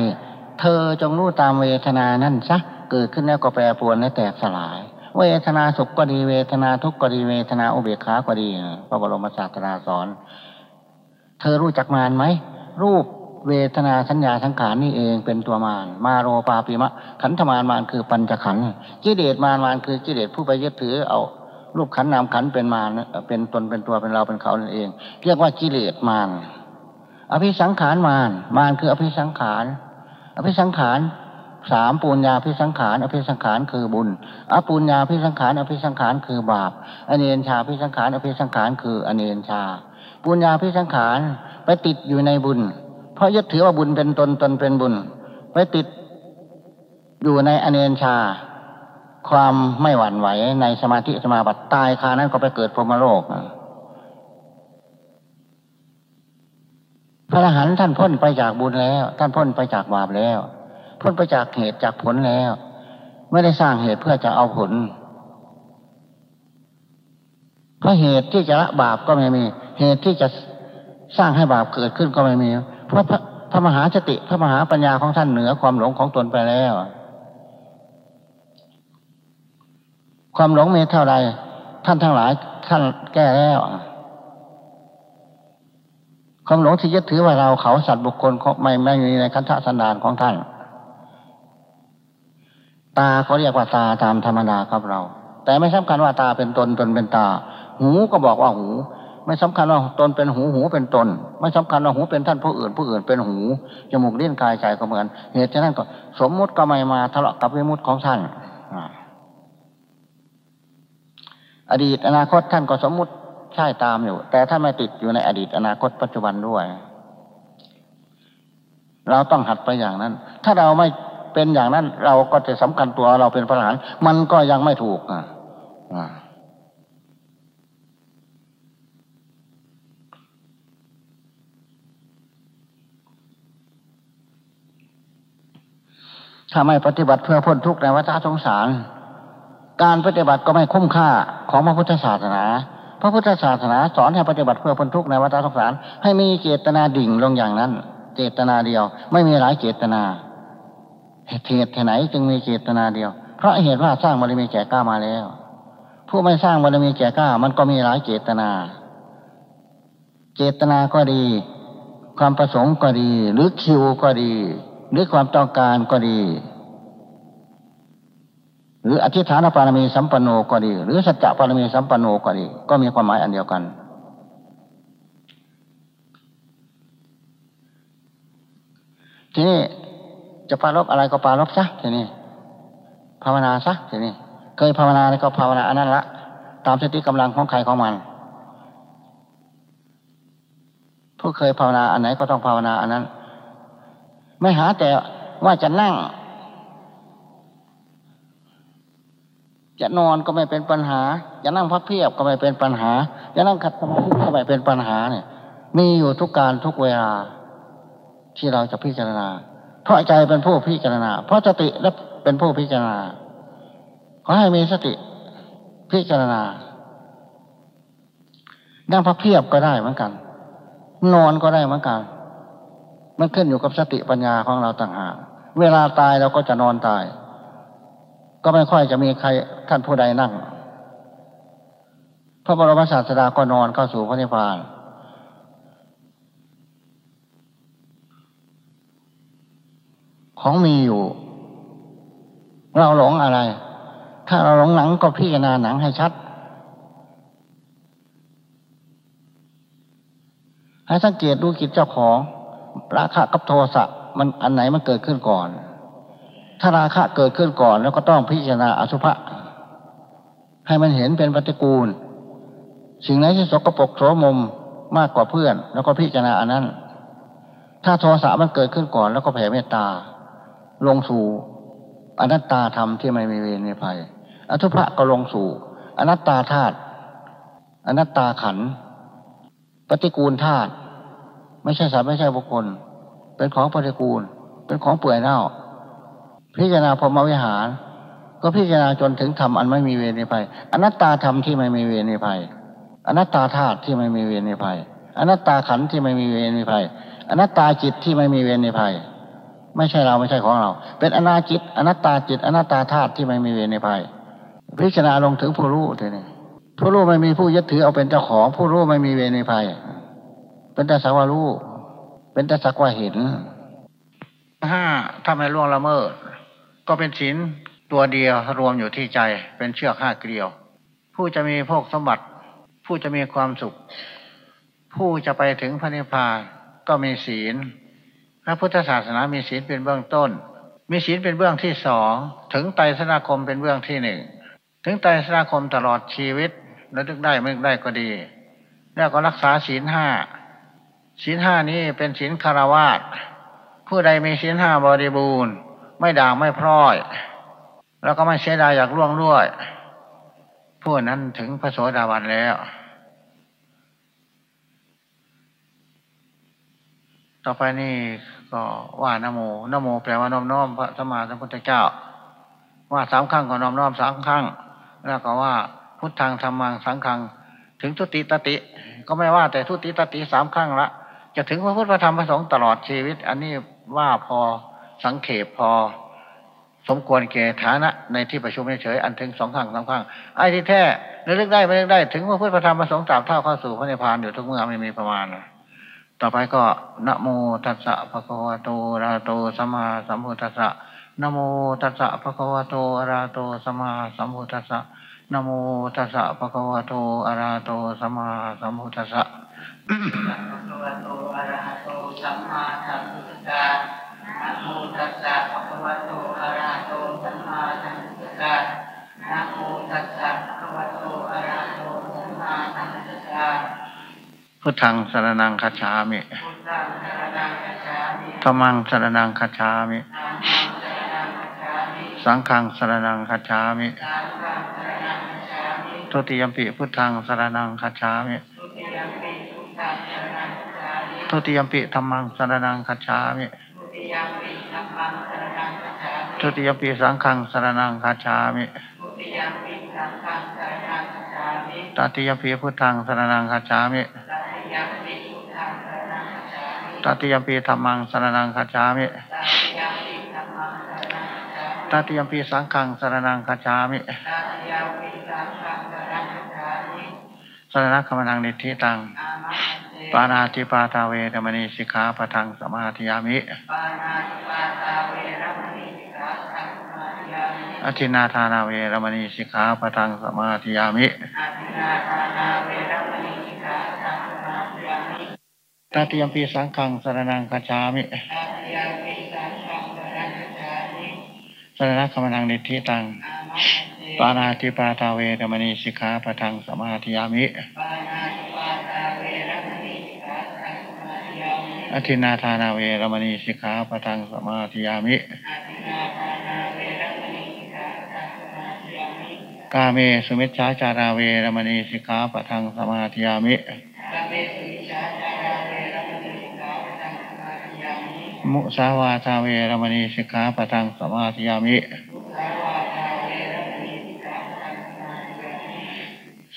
เธอจงรู้ตามเวทนานั้นซะเกิดขึ้นแล้วก็แปรปรวนและแตกสลาย เวทนาสุขก็ดีเวทนาทุกข์ก็ดีเวทนาอุเบกขาก็ดีพระบรมศาสดาสอน เธอรู้จักมานไหมรูปเวทนาสัญญาสังขารนี่เองเป็นตัวมารมาโรปาปิมะ ขันธมารมารคือปัญจขันธ์กิเลสมารมารคือกิเลสผู้ไปยึดถือเอารูปขันนามขันเป็นมารเป็นตนเป็นตัวเป็นเราเป็นเขานั่นเอง เรียกว่ากิเลสมาร อภิสังขารมารมารคืออภิสังขารอภิสังขารสามปุญญาพิสังขารอภิสังขารคือบุญอปุญญาพิสังขารอภิสังขารคือบาปอเนนชาพิสังขารอภิสังขารคืออเนนชา ปุญญาพิสังขารไปติดอยู่ในบุญ เพราะยึดถือว่าบุญเป็นตนตนเป็นบุญ ไปติดอยู่ในอเนนชา ความไม่หวั่นไหวในสมาธิสมาบัติตายคานั้นก็ไปเกิดพรหมโลก พระอรหันต์ท่านพ้นไปจากบุญแล้ว ท่านพ้นไปจากบาปแล้ว พ้นไปจากเหตุจากผลแล้ว ไม่ได้สร้างเหตุเพื่อจะเอาผลเพราะเหตุที่จะละบาปก็ไม่มี เหตุที่จะสร้างให้บาปเกิดขึ้นก็ไม่มี เพราะพระมหาสติพระมหาปัญญาของท่านเหนือความหลงของตนไปแล้ว ความหลงมีเท่าไรท่านทั้งหลายท่านแก้แล้ว ความหลงที่ยึดถือว่าเราเขาสัตว์บุคคลไม่ไม่มีในคันธสันดานของท่าน ตาเขาเรียกว่าตาตามธรรมดาครับเรา แต่ไม่สำคัญว่าตาเป็นตนตนเป็นตา หูก็บอกว่าหู ไม่สำคัญว่าตนเป็นหูหูเป็นตน ไม่สำคัญว่าหูเป็นท่านผู้อื่นผู้อื่นเป็นหูจมูกเลี้ยงกายใจก็เหมือนเหตุฉะนั้นก็สมมุติก็ไม่มาทะเลาะกับวิมุติของท่านอดีตอนาคตท่านก็สมมุติ ใช่ตามอยู่ แต่ท่าไม่ติดอยู่ในอดีตอนาคตปัจจุบันด้วย เราต้องหัดไปอย่างนั้น ถ้าเราไม่เป็นอย่างนั้น เราก็จะสำคัญตัวเราเป็นพระอรหันต์มันก็ยังไม่ถูกอะถ้าไม่ปฏิบัติเพื่อพ้นทุกข์ในวัฏสงสาร การปฏิบัติก็ไม่คุ้มค่าของพระพุทธศาสนา พระพุทธศาสนาสอนให้ปฏิบัติเพื่อพ้นทุกข์ในวัฏสงสาร ให้มีเจตนาดิ่งลงอย่างนั้น เจตนาเดียว ไม่มีหลายเจตนาเหตุไหนจึงมีเจตนาเดียว เพราะเหตุว่าสร้างบารมีแก่กล้ามาแล้ว ผู้ไม่สร้างบารมีแก่กล้า มันก็มีหลายเจตนา เจตนาก็ดี ความประสงค์ก็ดี หรือคิวก็ดี หรือความต้องการก็ดี หรืออธิษฐานปารมีสัมปันโนก็ดี หรือสัจจะปารมีสัมปันโนก็ดี ก็มีความหมายอันเดียวกัน ทีนี้จะปารบอะไรก็ปารบซะทีนี้ภาวนาซะทีนี้เคยภาวนาแล้วก็ภาวนาอันนั้นละตามสติกำลังของใครของมันผู้เคยภาวนาอันไหนก็ต้องภาวนาอันนั้น ไม่หาแต่ว่าจะนั่ง จะนอนก็ไม่เป็นปัญหา จะนั่งพักเพียบก็ไม่เป็นปัญหา จะนั่งขัดสมาธิก็ไม่เป็นปัญหาเนี่ย มีอยู่ทุกการทุกเวลา ที่เราจะพิจารณา เพราะใจเป็นผู้พิจารณา เพราะสติและเป็นผู้พิจารณา ขอให้มีสติพิจารณา นั่งพักเพียบก็ได้เหมือนกัน นอนก็ได้เหมือนกัน มันขึ้นอยู่กับสติปัญญาของเราต่างหาก เวลาตายเราก็จะนอนตาย ก็ไม่ค่อยจะมีใครท่านผู้ใดนั่ง พระบรมศาสดาก็นอนเข้าสู่พระนิพพาน ของมีอยู่ เราหลงอะไร ถ้าเราหลงหนังก็พิจารณาหนังให้ชัด ให้สังเกตดูกิจเจ้าของราคะกับโทสะมันอันไหนมันเกิดขึ้นก่อน ถ้าราคะเกิดขึ้นก่อนแล้วก็ต้องพิจารณาอสุภะให้มันเห็นเป็นปฏิกูล สิ่งไหนที่สกปรกโสมมมากกว่าเพื่อน แล้วก็พิจารณาอันนั้น ถ้าโทสะมันเกิดขึ้นก่อน แล้วก็แผ่เมตตา ลงสู่อนัตตาธรรมที่ไม่มีเวรไมีภัยอทุภะก็ลงสู่ อนัตตาธาตุอนัตตาขัน ปฏิกูลธาตุไม่ใช่สัตว์ไม่ใช่บุคคล เป็นของปฏิกูล เป็นของเปื่อยเน่า พิจารณาพรหมวิหาร ก็พิจารณาจนถึงธรรมอันไม่มีเวรมีภัยอนัตตาธรรมที่ไม่มีเวรมีภัยอนัตตาธาตุที่ไม่มีเวรมีภัยอนัตตาขันที่ไม่มีเวรมีภัยอนัตตาจิตที่ไม่มีเวรมีภัย ไม่ใช่เราไม่ใช่ของเรา เป็นอนาจิต อนัตตาจิต อนัตตาธาตุที่ไม่มีเวรในภัย พิจารณาลงถึงผู้รู้ทีนี้ผู้รู้ไม่มีผู้ยึดถือเอาเป็นเจ้าของ ผู้รู้ไม่มีเวรในภัย เป็นแต่สักว่ารู้เป็นแต่สักว่าเห็นห้าถ้าไม่ล่วงละเมิด ก็เป็นศีลตัวเดียวรวมอยู่ที่ใจเป็นเชือกห้าเกลียว ผู้จะมีโภคสมบัติ ผู้จะมีความสุข ผู้จะไปถึงพระนิพพานก็มีศีลพระพุทธศาสนามีศีลเป็นเบื้องต้น มีศีลเป็นเบื้องที่สองถึงไตรสนาคมเป็นเบื้องที่หนึ่งถึงไตรสนาคมตลอดชีวิตแล้วึกได้ไม่ได้ก็ดี แล้วก็รักษาศีลห้าศีลห้านี้เป็นศีลคารวาสผู้ใดมีศีลห้าบริบูรณ์ ไม่ด่างไม่พร้อย แล้วก็ไม่เสียดายอยากล่วงด้วยผู้นั้นถึงพระโสดาบันแล้ว ต่อไปนี่ก็ว่านโมนโมแปลว่าน้อมน้อมพระสมมาสัมพุทธเจ้า ว่าสามครั้งก็น้อมน้อมสามครั้ง แล้วก็ว่าพุทธังธรรมังสังฆัง ถึงทุติตติ ก็ไม่ว่าแต่ทุติตติสามครั้งละ จะถึงพระพุทธธรรมพระสงฆ์ตลอดชีวิต อันนี้ว่าพอ สังเขปพอ สมควรแก่ฐานะในที่ประชุมเฉยอันถึงสองข้างสามข้างไอ้ที่แท้เลือกได้ไม่เลือกได้ ถึงพระพุทธธรรมประสงค์ตามเท่าเข้าสู่พระนิพพานอยู่ทุกเมื่อไม่มีประมาณต่อไปก็นะโมตัสสะภะคะวะโตอะระหะโตสัมมาสัมพุทธัสสะนะโมตัสสะภะคะวะโตอะระหะโตสัมมาสัมพุทธัสสะนะโมตัสสะภะคะวะโตอะระหะโตสัมมาสัมพุทธัสสะภะคะวะโตอะระหะโตสัมมาสัมพุทธัสสะ นะโมตัสสะภะคะวะโตอะระหะโตสัมมาสัมพุทธัสสะนะโมตัสสะภะคะวะโตอะระหะโตสัมมาสัมพุทธัสสะพุทธังสรนังคัจฉามิธรรมังสรนังคัจฉามิ สังฆังสรนังคัจฉามิ ทุติยมปิพุทธังสรนังคัจฉามิ ทุติยมปิธรรมังสรนังคัจฉามิ ทุติยมปีสังฆังสรนังคาชามิตติยมปีพุทธังสรนังคาชามิตติยมปีธรรมังสรนังคาชามิตติยมปีสังฆังสรนังคาชามิสรณคมนังนิธิตัง ปานาติปาตาเวรมณีสิกขาปทังสมาธิยามิอธินาทานาเวรมณีสิกขาปทังสมาธิยามิตาติยมปีสังขังสรนังคาชามิสรณคมนังนิธิตังปานาติปาตาเวรมณีสิกขาปทังสมาธิยามิ อธินาทานาเวรมณีสิกขาปทังสมาธิยามิ กาเมสุมิชฌาจาราเวรมณีสิกขาปทังสมาธิยามิ มุสาวาทาเวรมณีสิกขาปทังสมาธิยามิ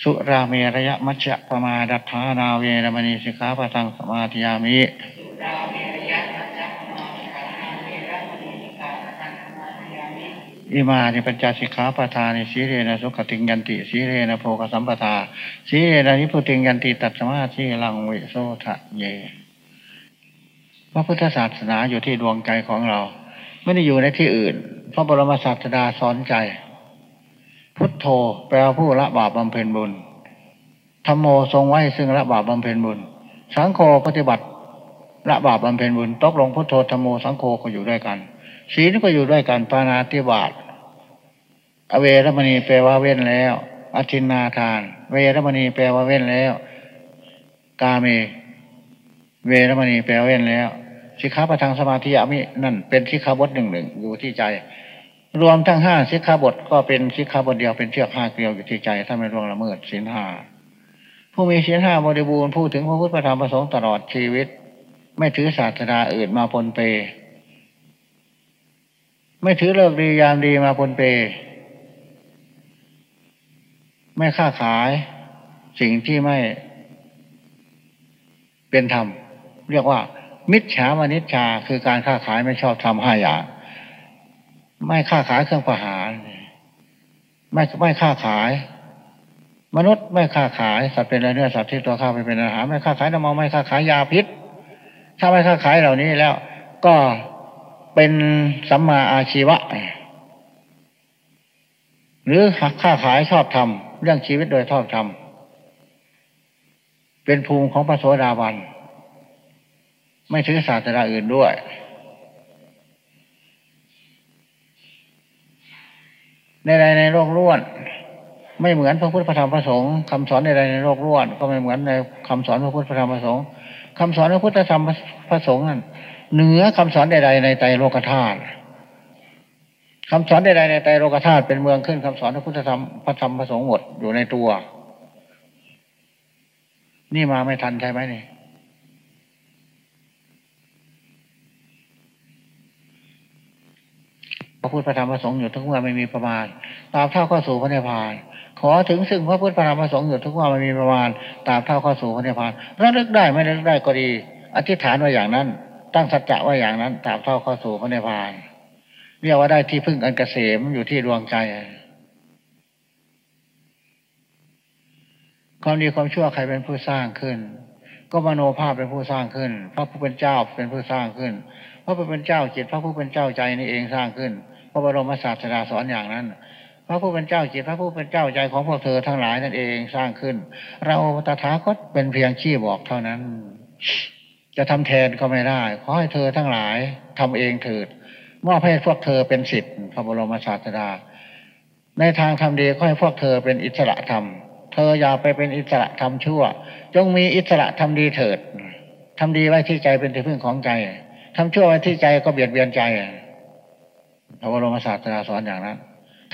สุราเมระยะมัจจะปมาดัฏฐานาเวรมณีสิกขาปทังสมาธิยามิ อิมานิปัญจสิกขาปทานิสีเรนะสุขติงยันติสีเรนะโภคสัมปทาสีเรนะนิพุติงยันติตัดสมาธิลังวิโสทะเยพระพุทธศาสนาอยู่ที่ดวงใจของเรา ไม่ได้อยู่ในที่อื่น พระบรมศาสดาสอนใจ พุทโธแปลผู้ละบาปบำเพ็ญบุญธรรมโมทรงไว้ซึ่งละบาปบำเพ็ญบุญ สังโฆปฏิบัติละบาปบำเพ็ญบุญตกลงพุทโธธรรมโมสังโฆก็อยู่ด้วยกัน ศีลก็อยู่ด้วยกันปานาติบาตอเวรมณีแปลว่าเว้นแล้วอธินาทาน เวรมณีแปลว่าเว้นแล้ว กาเม เวรมณีแปลว่าเว้นแล้วสิกขาประทังสมาธิยามินั่นเป็นสิกขาบทหนึ่งหนึ่งอยู่ที่ใจ รวมทั้งห้าสิกขาบทก็เป็นสิกขาบทเดียวเป็นเชือกห้าเกลียวอยู่ที่ใจ ถ้าไม่ร่วงละเมิดสินห้าผู้มีสินห้าบริบูรณ์พูดถึงพระพุทธธรรมประสงค์ตลอดชีวิต ไม่ถือศาสนาอื่นมาปนเป ไม่ถือเลิกดียามดีมาปนเป ไม่ค้าขาย สิ่งที่ไม่ เป็นธรรม เรียกว่า มิจฉามนิจชาคือการค้าขายไม่ชอบทำห้าอย่าง ไม่ค้าขายเครื่องประหารไม่ไม่ค้าขาย มนุษย์ไม่ค้าขายสัตว์เป็นอะไรเนื้อสัตว์ที่ตัวข้าไปเป็นอาหาร ไม่ค้าขายน้ำมันไม่ค้าขายยาพิษ ถ้าไม่ค้าขายเหล่านี้แล้ว ก็ เป็นสัมมาอาชีวะ หรือค้าขายชอบทเรื่องชีวิตโดยชอบธรรมเป็นภูมิของพระโสดาบัน ไม่ถือศาสนาอื่นด้วย ในใดในโลกล้วน ไม่เหมือนพระพุทธธรรมพระสงฆ์คำสอนในใดในโลกล้วน ก็ไม่เหมือนในคำสอนพระพุทธธรรมพระสงฆ์คำสอนพระพุทธธรรมพระสงฆ์นั้น เหนือคำสอนใด ๆ ในใจโลกธาตุคำสอนใดๆในใจโลกธาตุเป็นเมืองขึ้นคำสอนพระพุทธธรรมพระธรรมพระสงฆ์หมดอยู่ในตัว นี่มาไม่ทันใช่ไหมนี่พระพุทธพระธรรมพระสงฆ์อยู่ทุกเมื่อไม่มีประมาณตามเท่าเข้าสู่พระนิพพาน ขอถึงซึ่งพระพุทธพระธรรมพระสงฆ์อยู่ทุกเมื่อไม่มีประมาณตามเท่าเข้าสู่พระนิพพานระลึกได้ไม่ระลึกได้ก็ดี อธิษฐานว่าอย่างนั้น ตั้งสัจจะว่าอย่างนั้นตามเท่าเข้าสู่พระนิพพาน เรียกว่าได้ที่พึ่งอันเกษมอยู่ที่ดวงใจ ความดีความชั่วใครเป็นผู้สร้างขึ้น ก็มโนภาพเป็นผู้สร้างขึ้น พระผู้เป็นเจ้าเป็นผู้สร้างขึ้น พระผู้เป็นเจ้าจิตพระผู้เป็นเจ้าใจนี่เองสร้างขึ้น พระบรมศาสดาสอนอย่างนั้นพระผู้เป็นเจ้าจิตพระผู้เป็นเจ้าใจของพวกเธอทั้งหลายนั่นเองสร้างขึ้น เราตถาคตเป็นเพียงชี้บอกเท่านั้น จะทำแทนก็ไม่ได้ ขอให้เธอทั้งหลายทำเองเถิดมอบให้พวกเธอเป็นสิทธิ์พระบรมศาสดา ในทางทำดีก็ให้พวกเธอเป็นอิสระธรรม เธออย่าไปเป็นอิสระทำชั่ว จงมีอิสระทำดีเถิดทำดีไว้ที่ใจเป็นที่พึ่งของใจทำชั่วไว้ที่ใจก็เบียดเบียนใจพระบรมศาสดาสอนอย่างนั้น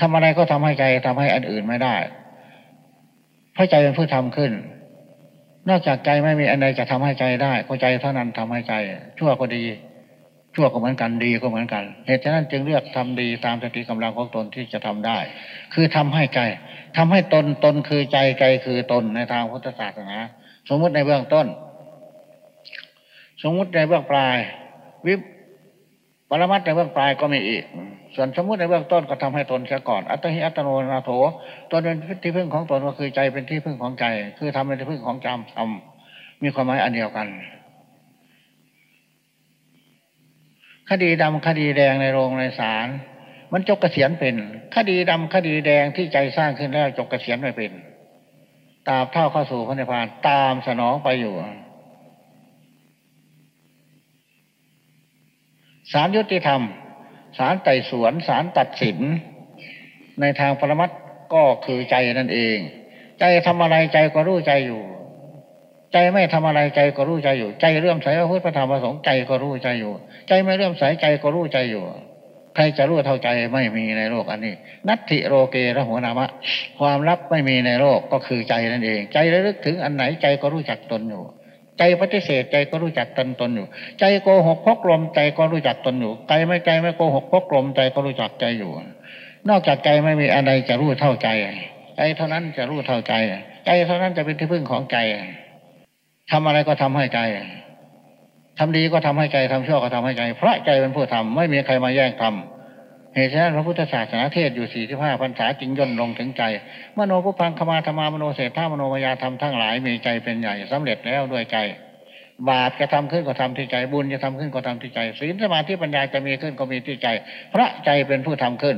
ทำอะไรก็ทำให้ใจทำให้อันอื่นไม่ได้เพราะใจเป็นผู้ทำขึ้น นอกจากใจไม่มีอันใดจะทำให้ใจได้ก็ใจเท่านั้นทำให้ใจ ชั่วก็ดี ชั่วก็เหมือนกันดีก็เหมือนกัน เหตุฉะนั้นจึงเลือกทำดีตามสติกำลังของตนที่จะทำได้ คือทำให้ใจทำให้ตนตนคือใจใจคือตนในทางพุทธศาสนาสมมุติในเบื้องต้น สมมุติในเบื้องปลายวิ รมัตในเบื้องปลายก็มีอีก ส่วนสมมุติในเบื้องต้นก็ทำให้ตนเสียก่อน อัตหิอัตโนนาโถตนเป็นที่พึ่งของตนก็คือใจเป็นที่พึ่งของใจ คือทำเป็นที่พึ่งของจำทำมีความหมายอันเดียวกัน คดีดำคดีแดงในโรงในศาลมันจกเกษียณเป็น คดีดำคดีแดงที่ใจสร้างขึ้นแล้วจกเกษียณไม่เป็น ตามเท่าเข้าสู่พระนิพพานตามสนองไปอยู่ สารยุติธรรมสารไต่สวนสารตัดสิน ในทางปรมัตก็คือใจนั่นเอง ใจทำอะไรใจก็รู้ใจอยู่ ใจไม่ทำอะไรใจก็รู้ใจอยู่ ใจเรื่อมใสพระพุทธธรรมประสงค์ใจก็รู้ใจอยู่ ใจไม่เรื่อมใสใจก็รู้ใจอยู่ ใครจะรู้เท่าใจไม่มีในโลกอันนี้ นัตถิโรเกระหัวนามะ ความลับไม่มีในโลกก็คือใจนั่นเอง ใจระลึกถึงอันไหนใจก็รู้จักตนอยู่ ใจปฏิเสธใจก็รู้จักตนตนอยู่ ใจโกหกพกลมใจก็รู้จักตนอยู่ใจไม่ใจไม่โกหกพกลมใจก็รู้จักใจอยู่ นอกจากใจไม่มีอะไรจะรู้เท่าใจใจเท่านั้นจะรู้เท่าใจ ใจเท่านั้นจะเป็นที่พึ่งของใจทำอะไรก็ทำให้ใจทำดีก็ทำให้ใจทำชั่วก็ทำให้ใจเพราะใจเป็นผู้ทำไม่มีใครมาแย่งทำ เหตุฉะนั้นพระพุทธศาสนาเทศอยู่สี่ที่ห้าพรรษาจึงย่นลงถึงใจ มโนผู้พังขมาธรรมามโนเศรษฐามโนมยาธรรมทั้งหลายมีใจเป็นใหญ่สำเร็จแล้วด้วยใจ บาปจะทำขึ้นก็ทำที่ใจบุญจะทำขึ้นก็ทำที่ใจศีลสมาธิปัญญาจะมีขึ้นก็มีที่ใจ พระใจเป็นผู้ทำขึ้น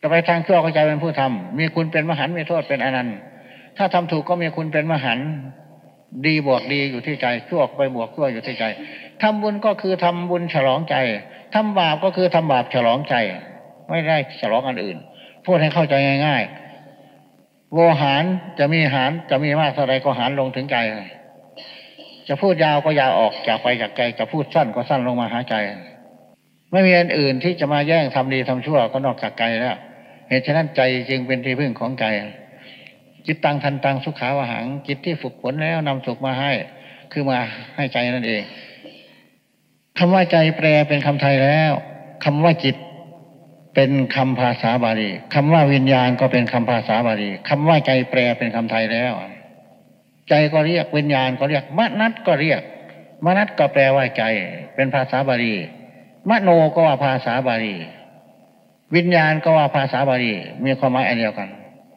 จะไปทางชั่วก็ใจเป็นผู้ทำมีคุณเป็นมหันมีโทษเป็นอนันต์ ถ้าทำถูกก็มีคุณเป็นมหันดีบวกดีอยู่ที่ใจชั่วไปบวกชั่วอยู่ที่ใจ ทำบุญก็คือทำบุญฉลองใจทำบาปก็คือทำบาปฉลองใจ ไม่ได้ฉลองอันอื่น พูดให้เข้าใจง่าย ๆ โวหารจะมีหารจะมีมากเท่าไรก็หารลงถึงใจ จะพูดยาวก็ยาวออกจากไปจากใจ จะพูดสั้นก็สั้นลงมาหาใจ ไม่มีอันอื่นที่จะมาแย่งทำดีทำชั่วก็นอกจากใจแล้ว เหตุฉะนั้นใจจึงเป็นที่พึ่งของใจ จิตตังทันตังสุขาวหังจิตที่ฝึกฝนแล้วนำสุขมาให้ คือมาให้ใจนั่นเอง คำว่าใจแปลเป็นคำไทยแล้วคำว่าจิตเป็นคำภาษาบาลีคำว่าวิญญาณก็เป็นคำภาษาบาลีคำว่าใจแปลเป็นคำไทยแล้ว ใจก็เรียกวิญญาณก็เรียกมนัตก็เรียกมนัตก็แปลว่าใจ เป็นภาษาบาลีมโนก็ว่าภาษาบาลีวิญญาณก็ว่าภาษาบาลีมีความหมายอันเดียวกัน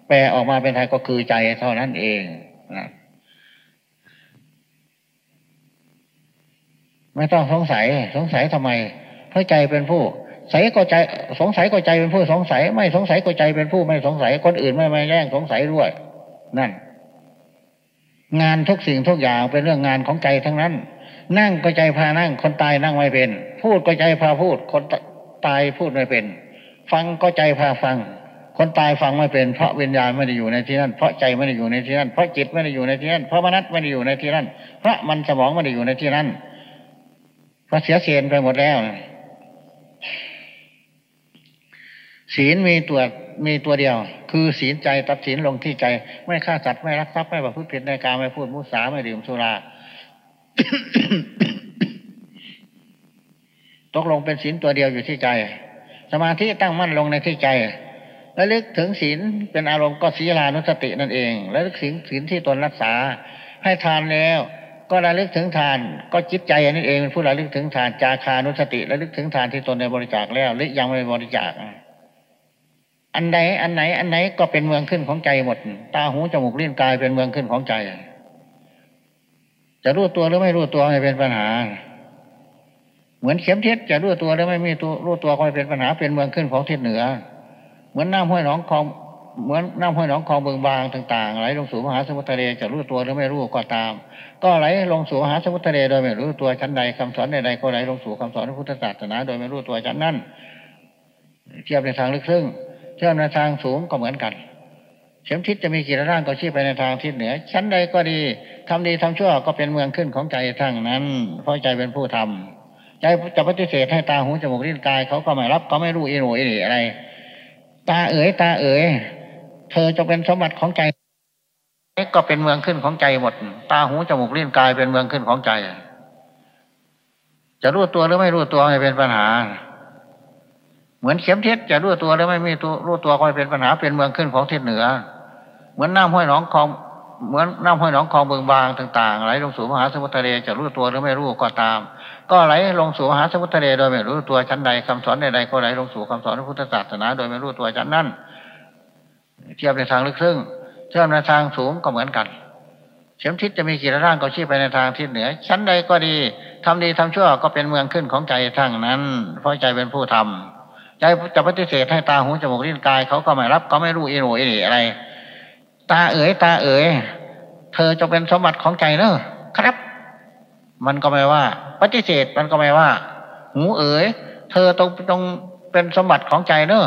แปลออกมาเป็นไทยก็คือใจเท่านั้นเองนะ ไม่ต้องสงสัย สงสัยทำไม เพราะใจเป็นผู้ใสก็ใจสงสัยก็ใจเป็นผู้สงสัย ไม่สงสัยก็ใจเป็นผู้ไม่สงสัยคนอื่นไม่ไม่แย่งสงสัยด้วย นั่น งานทุกสิ่งทุกอย่างเป็นเรื่องงานของใจทั้งนั้น นั่งก็ใจพานั่ง คนตายนั่งไม่เป็น พูดก็ใจพาพูด คนตายพูดไม่เป็น ฟังก็ใจพาฟัง คนตายฟังไม่เป็น เพราะวิญญาณไม่ได้อยู่ในที่นั่น เพราะใจไม่ได้อยู่ในที่นั่น เพราะจิตไม่ได้อยู่ในที่นั่น เพราะมนัตไม่ได้อยู่ในที่นั่น เพราะมันสมองไม่ได้อยู่ในที่นั่น เพราะเสียเสียไปหมดแล้ว ศีลมีตัวมีตัวเดียว คือศีลใจตัดศีลลงที่ใจ ไม่ฆ่าสัตว์ไม่รักทรัพย์ไม่ประพฤติผิดในการไม่พูดมุสาไม่ดื่มสุราตกลงเป็นศีลตัวเดียวอยู่ที่ใจ สมาธิตั้งมั่นลงในที่ใจและลึกถึงศีลเป็นอารมณ์ก็ศีลานุสตินั่นเอง และลึกถึงศีลที่ตนรักษา ให้ทานแล้ว ก็ระลึกถึงทาน ก็จิตใจนั่นเองเป็นผู้ระลึกถึงทานจาคานุสติระลึกถึงทานที่ตนในบริจาคแล้วหรือยังไม่บริจาคอันใดอันไหน อันไหนก็เป็นเมืองขึ้นของใจหมด ตาหูจมูกลิ้นกายเป็นเมืองขึ้นของใจ จะรู้ตัวหรือไม่รู้ตัวไม่เป็นปัญหา เหมือนเข็มทิศจะรู้ตัวหรือไม่มีตัวรู้ตัวก็ไม่เป็นปัญหาเป็นเมืองขึ้นของทิศเหนือ เหมือนน้ำห้วยหนองคลอง เหมือนน้ำห้วยหนองคลองเบืองบางต่างๆไหลลงสู่มหาสมุทรทะเลจะรู้ตัวหรือไม่รู้ก็ตาม ก็ไหลลงสู่มหาสมุทรทะเลโดยไม่รู้ตัวชั้นใดคำสอนใดๆก็ไหลลงสู่คำสอนพระพุทธศาสนาโดยไม่รู้ตัวชั้นนั้นเทียบในทางลึกซึ้งเชื่อมในทางสูงก็เหมือนกัน เข็มทิศจะมีกี่ร่างก็ชี้ไปในทางทิศเหนือ ชั้นใดก็ดีทำดีทำชั่วก็เป็นเมืองขึ้นของใจทั้งนั้นเพราะใจเป็นผู้ทำใจจะปฏิเสธให้ตาหูจมูกลิ้นกายเขาก็ไม่รับก็ไม่รู้อีโนอีอะไร ตาเอ๋ยตาเอ๋ย เธอจะเป็นสมบัติของใจก็เป็นเมืองขึ้นของใจหมด ตาหูจมูกเลิ้นกายเป็นเมืองขึ้นของใจ จะรู้ตัวหรือไม่รู้ตัวไม่เป็นปัญหา เหมือนเข็มทิศจะรู้ตัวแล้วไม่มีตัวรู้ตัวก็เป็นปัญหาเป็นเมืองขึ้นของทิศเหนือ เหมือนน้ำห้วยหนองคลองเหมือนน้ำห้วยหนองคลองเบืองบางต่างๆไหลลงสู่มหาสมุทรทะเลจะรู้ตัวหรือไม่รู้ก็ตาม ก็ไหลลงสู่มหาสมุทรทะเลโดยไม่รู้ตัวชั้นใดคำสอนใดๆก็ไหลลงสู่คำสอนพระพุทธศาสนาโดยไม่รู้ตัวชั้นนั้น เทียบในทางลึกซึ้งเทียบในทางสูงก็เหมือนกัน เข็มทิศจะมีกี่ร่างก็ชี้ไปในทางทิศเหนือ ชั้นใดก็ดีทำดีทำชั่วก็เป็นเมืองขึ้นของใจทั้งนั้น เพราะใจเป็นผู้ทำใจจะปฏิเสธให้ตาหูจมูกลิ้นกายเขาก็ไม่รับก็ไม่รู้อีโหนอีนี่อะไร ตาเอ๋ยตาเอ๋ยเธอจะเป็นสมบัติของใจเนอะครับ มันก็ไม่ว่า ปฏิเสธมันก็ไม่ว่า หูเอ๋ยเธอต้องต้องเป็นสมบัติของใจเนอะ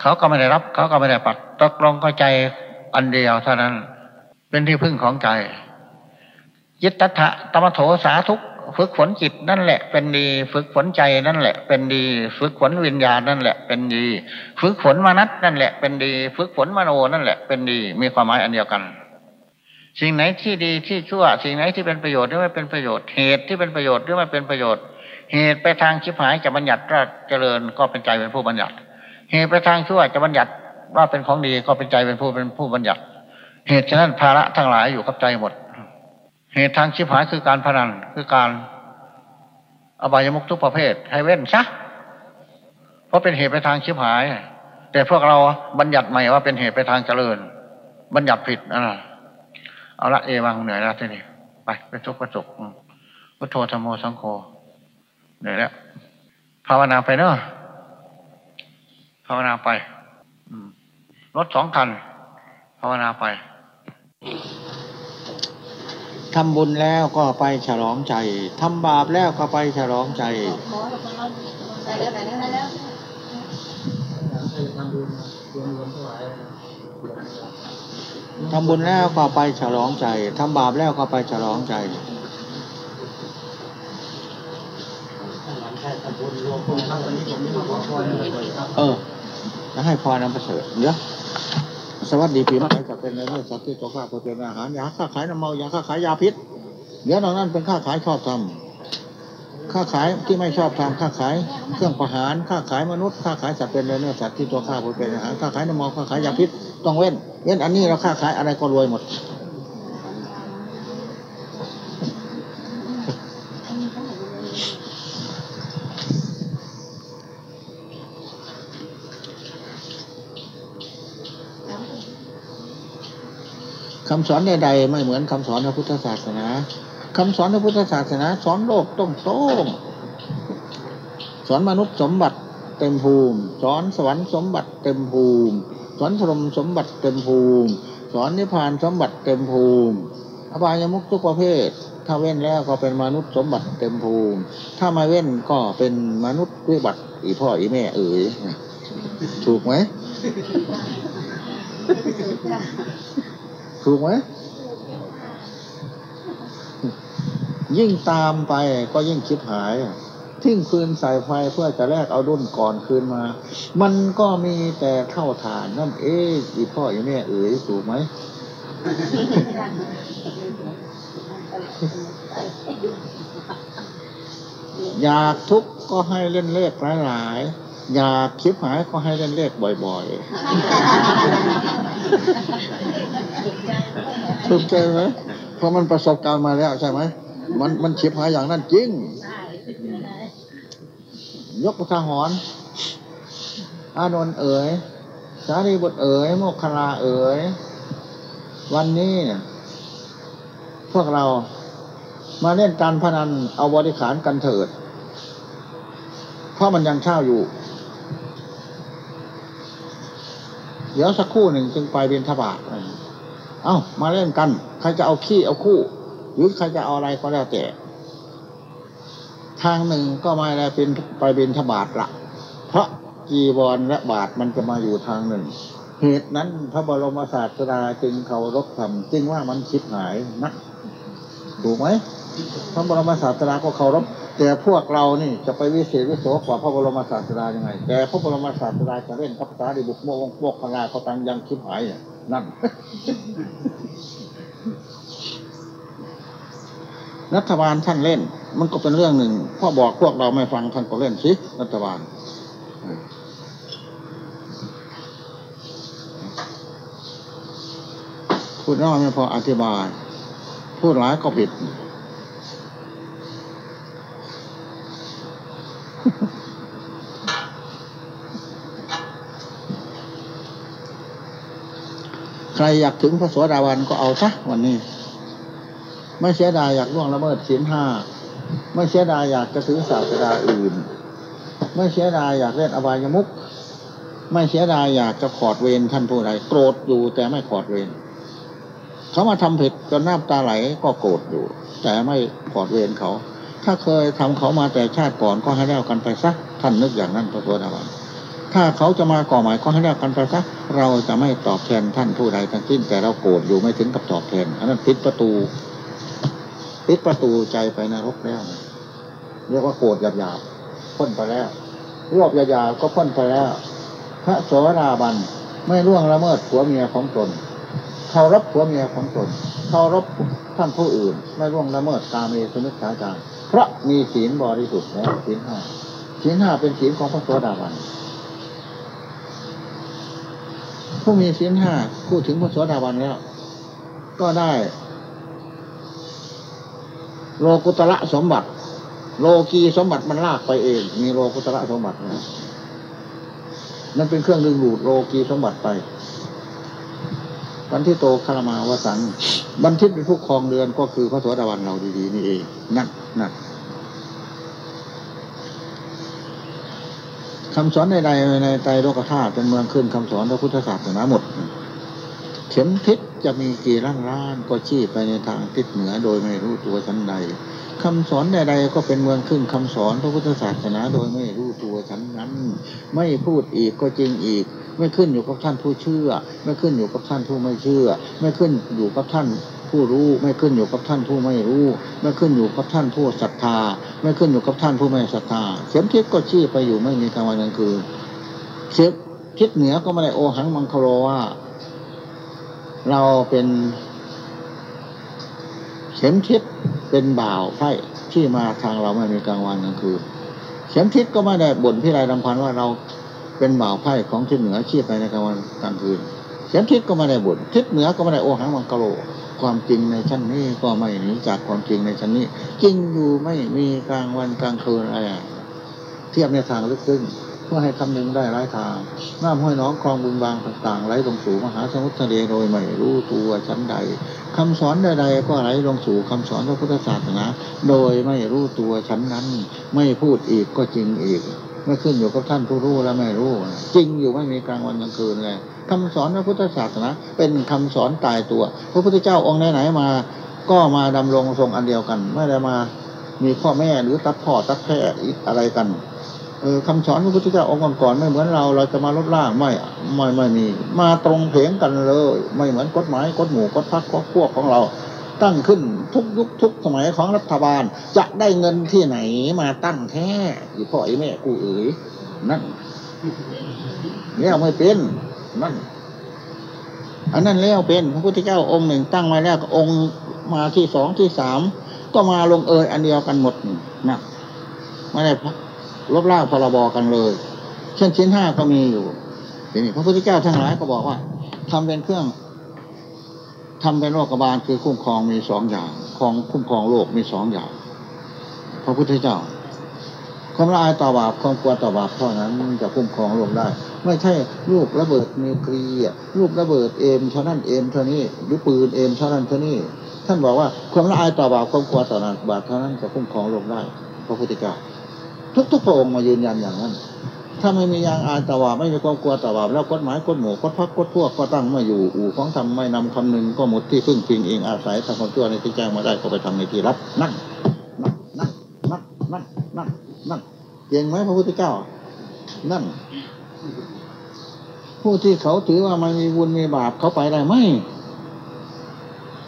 เขาก็ไม่ได้รับเขาก็ไม่ได้ปัดตกลงก็ใจอันเดียวเท่านั้น เป็นที่พึ่งของใจยิตตถะตมโถสาทุกฝึกฝนจิตนั่นแหละเป็นดี ฝึกฝนใจนั่นแหละ เป็นดี ฝึกฝนวิญญาณนั่นแหละ เป็นดี ฝึกฝนมนัตนั่นแหละเป็นดี ฝึกฝนมโนนั่นแหละเป็นดี มีความหมายอันเดียวกัน สิ่งไหนที่ดีที่ชั่ว สิ่งไหนที่เป็นประโยชน์หรือไม่เป็นประโยชน์เหตุที่เป็นประโยชน์หรือไม่เป็นประโยชน์ เหตุไปทางชิบหายจะบัญญัติว่าเจริญก็เป็นใจเป็นผู้บัญญัติ เหตุไปทางชั่วจะบัญญัติว่าเป็นของดีก็เป็นใจเป็นผู้เป็นผู้บัญญัติ เหตุฉะนั้นภาระทั้งหลายอยู่กับใจหมด เหตุทางชิบหายคือการพนันคือการ อบายมุกทุกประเภท ให้เว้นซะเพราะเป็นเหตุไปทางชิบหาย แต่พวกเราบัญญัติใหม่ว่าเป็นเหตุไปทางเจริญ บัญญัติผิดนะเอาละเอวังเหนื่อยแล้วทีนี้ไปไปทุกประจุพุทโธธรรมโมสังโฆเหนื่อยแล้วภาวนาไปเนอะ ภาวนาไปรถสองคัน ภาวนาไปทำบุญแล้วก็ไปฉลองใจทำบาปแล้วก็ไปฉลองใจทำบุญแล้วก็ไปฉลองใจทำบาปแล้วก็ไปฉลองใจเออ จะให้พรนำประเสริฐเยอะสวัสดีปีใหม่จะเป็นในเรื่องสัตว์ที่ตัวข้าเป็นอาหารยาค้าขายน้ำเมายาค้าขายยาพิษเดี๋ยวนอกนั้นเป็นค้าขายชอบทำค้าขายที่ไม่ชอบทำค้าขายเครื่องประหารค้าขายมนุษย์ค้าขายสัตว์เป็นเนื้อสัตว์ที่ตัวข้าเป็นอาหารค้าขายน้ำเมาค้าขายยาพิษต้องเว้น เว้นอันนี้เราค้าขายอะไรก็รวยหมด คำสอนใดๆไม่เหมือนคำสอนพระพุทธศาสนาคำสอนพระพุทธศาสนา สอนโลกต้องโต้งสอนมนุษย์สมบัติเต็มภูมิ สอนสวรรค์สมบัติเต็มภูมิ สอนพรหมสมบัติเต็มภูมิ สอนนิพพานสมบัติเต็มภูมิอบายมุขทุกประเภท ถ้าเว้นแล้วก็เป็นมนุษย์สมบัติเต็มภูมิ ถ้าไม่เว้นก็เป็นมนุษย์วิบัติอีพ่ออีแม่เอ๋ยถูกไหม ถูกไหมยิ่งตามไปก็ยิ่งคิดหาย ทิ้งคืนใส่ไฟเพื่อจะแลกเอาดุนก่อนคืนมา มันก็มีแต่เท่าฐานนั่นเองอีพ่ออีแม่เอ๋ยถูกไหมอยากทุกข์ก็ให้เล่นเลขหลายๆ อยากคิดหายก็ให้เล่นเลขบ่อยๆ ถูกใจไหมเพราะมันประสบการณ์มาแล้วใช่ไหมมันมันคิดหายอย่างนั้นจริง ยกทหรณ์อานนท์เอ๋ย สารีบุตรเอ๋ย โมคคลาเอ๋ย วันนี้ พวกเรามาเล่นการพนันเอาบริขารกันเถิด เพราะมันยังเช่าอยู่ เดี๋ยวสักครู่หนึ่งจึงไปเบียนทบาทเอ้ามาเล่นกัน ใครจะเอาขี้เอาคู่ หรือใครจะเอาอะไรก็แล้วแต่ ทางหนึ่งก็มาแล้วเป็นไปเบียนทบาทละเพราะจีวรและบาทมันจะมาอยู่ทางหนึ่ง เหตุนั้นพระบรมศาสดาจึงเคารพธรรมจึงว่ามันคิดหายนะถูกไหมพระบรมศาสดาก็เคารพ แต่พวกเรานี่จะไปวิเศษวิโสกว่าพระบรมศาสดายังไง แต่พระบรมศาสดาจะเล่นกับสาดิบุตรโมกโมกขลาเขาตังยังคิดหายเนี่ยนั่นรัฐบาลท่านเล่น มันก็เป็นเรื่องหนึ่งพ่อบอกพวกเราไม่ฟังท่านก็เล่นสิรัฐบาลพูดน้อยไม่พออธิบาย พูดหลายก็ผิด ใครอยากถึงพระโสดาวันก็เอาซะวันนี้ ไม่เสียดายอยากล่วงละเมิดศีลห้าไม่เสียดายอยากจะถือศาสดาอื่น ไม่เสียดายอยากเล่นอบายมุขไม่เสียดายอยากจะขอดเวรท่านผู้ใดโกรธอยู่แต่ไม่ขอดเวรเขามาทำผิดจนน้ำตาไหลก็โกรธอยู่ แต่ไม่ขอดเวรเขา ถ้าเคยทำเขามาแต่ชาติก่อนก็ให้แล้วกันไปซะท่านนึกอย่างนั้นพระโสดาบันถ้าเขาจะมาก่อหมายก็ให้แล้วกันไปซะเราจะไม่ตอบแทนท่านผู้ใดทั้งสิ้น แต่เราโกรธอยู่ไม่ถึงกับตอบแทนอันนั้นปิดประตูปิดประตูใจไปนรกแล้วเรียกว่าโกรธหยาบๆพ้นไปแล้วรวบหยาบๆก็พ้นไปแล้ว พระโสดาบันไม่ล่วงละเมิดผัวเมียของตนเคารพผัวเมียของตนเคารพท่านผู้อื่น ไม่ล่วงละเมิดตามเมสุนิสาจาร เพราะมีศีลบริสุทธิ์แล้วศีลห้าศีลห้าเป็นศีลของพระโสดาบันผู้มีศีลห้าพูดถึงพระโสดาบันแล้ว ก็ได้ โลกุตระสมบัติ โลกีสมบัติมันลากไปเอง มีโลกุตระสมบัตินะนั่นเป็นเครื่องดึงดูดโลกีสมบัติไปบันทิโตคารมาวสัง บันทิตเป็นผู้ครองเรือนก็คือพระโสดาบันเราดีๆนี่เอง นั่นนั่นคำสอนใดๆในไตรโลกธาตุเป็นเมืองขึ้นคำสอนพระพุทธศาสนาหมด เข็มทิศจะมีกี่ล้านล้านก็ชี้ไปในทางทิศเหนือโดยไม่รู้ตัวชั้นใดคำสอนใดๆก็เป็นเมืองขึ้นคำสอนพระพุทธศาสนาโดยไม่รู้ตัวชั้นนั้น ไม่พูดอีกก็จริงอีก ไม่ขึ้นอยู่กับท่านผู้เชื่อ ไม่ขึ้นอยู่กับท่านผู้ไม่เชื่อ ไม่ขึ้นอยู่กับท่านผู้รู้ ไม่ขึ้นอยู่กับท่านผู้ไม่รู้ ไม่ขึ้นอยู่กับท่านผู้ศรัทธา ไม่ขึ้นอยู่กับท่านผู้ไม่ศรัทธาเข็มทิศก็ชี้ไปอยู่ไม่มีกลางวันกลางคืนเข็มทิศเหนือก็ไม่ได้โอหังมังคโรว่าเราเป็นเข็มทิศเป็นบ่าวไพ่ที่มาทางเราไม่มีกลางวันกลางคืนเข็มทิศก็ไม่ได้บ่นพี่ไรรำพันว่าเรา เป็นบ่าวไพ่ของทิศเหนือขี้ไปในกลางวันกลางคืนเข็มทิศก็ไม่ได้บ่นทิศเหนือก็ไม่ได้โอหังมังกรโล ความจริงในชั้นนี้ก็ไม่หนีจากความจริงในชั้นนี้ จริงอยู่ไม่มีกลางวันกลางคืนอะไรเทียบในทางลึกซึ้งเพื่อให้คำนึงได้หลายทางน้ำห้อยน้องคลองบึงบางต่างๆไหลลงสู่มหาสมุทรทะเลโดยไม่รู้ตัวชั้นใดคำสอนใดๆก็ไหลลงสู่คำสอนพระพุทธศาสนา โดยไม่รู้ตัวชั้นนั้น ไม่พูดอีกก็จริงอีก ไม่ขึ้นอยู่กับท่านผู้รู้และไม่รู้ จริงอยู่ไม่มีกลางวันกลางคืนเลยคำสอนพระพุทธศาสนาเป็นคำสอนตายตัว พระพุทธเจ้าองค์ไหนๆมา ก็มาดำรงทรงอันเดียวกัน ไม่ได้มามีพ่อแม่หรือตัดพ่อตัดแพ่อะไรกันเออคำสอนพระพุทธเจ้าองค์ก่อนๆไม่เหมือนเราเราจะมาลดล่างไม่ไม่ไม่มี มาตรงเพงกันเลย ไม่เหมือนกฎหมายกฎหมู่กฎพักกฎพวกของเรา ตั้งขึ้นทุกยุคทุกสมัยของรัฐบาล จะได้เงินที่ไหนมาตั้งแท้อีพ่อไอ้แม่กูเอ๋ยนั่นแล้วไม่เป็นนั่นอันนั้นแล้วเป็นพระพุทธเจ้าองค์หนึ่งตั้งมาแล้วก็องค์มาที่สองที่สามก็มาลงเอยอันเดียวกันหมดนะไม่ได้ลบล้างพรบกันเลย เช่นชิ้นห้าก็มีอยู่ทีนี้พระพุทธเจ้าทั้งหลายก็บอกว่าทำเป็นเครื่อง ทำเป็นโรคบาลคือคุ้มครองมีสองอย่างของคุ้มครองโลกมีสองอย่าง พระพุทธเจ้าความละอายต่อบาปความกลัวต่อบาปเท่านั้นจะคุ้มครองโลกได้ ไม่ใช่ลูกระเบิดนิวเคลียร์ลูกระเบิดเอมเท่านั้นเอมเท่านี้หรือปืนเอมเท่านั้นเท่านี้ ท่านบอกว่าความละอายต่อบาปความกลัวต่อบาปเท่านั้นจะคุ้มครองโลกได้ พระพุทธเจ้าทุกๆพระองค์มายืนยันอย่างนั้น ถ้าไม่มียางอายต่อบาไม่มีความกลัวต่อบาปแล้วกฎหมายกฎหมู่กฎพักกฎพวกก็ตั้งไม่อยู่อู่ของทำไม่นำคำนึงก็หมดที่พึ่งพิงเองอาศัยทำความชั่วในที่แจ้งมาได้ก็ไปทำในที่รับนั่นนั่นนั่นนั่นนั่นนั่นนั่นเก่งไหมพระพุทธเจ้า นั่น ผู้ที่เขาถือว่ามันมีบุญมีบาปเขาไปได้ไหม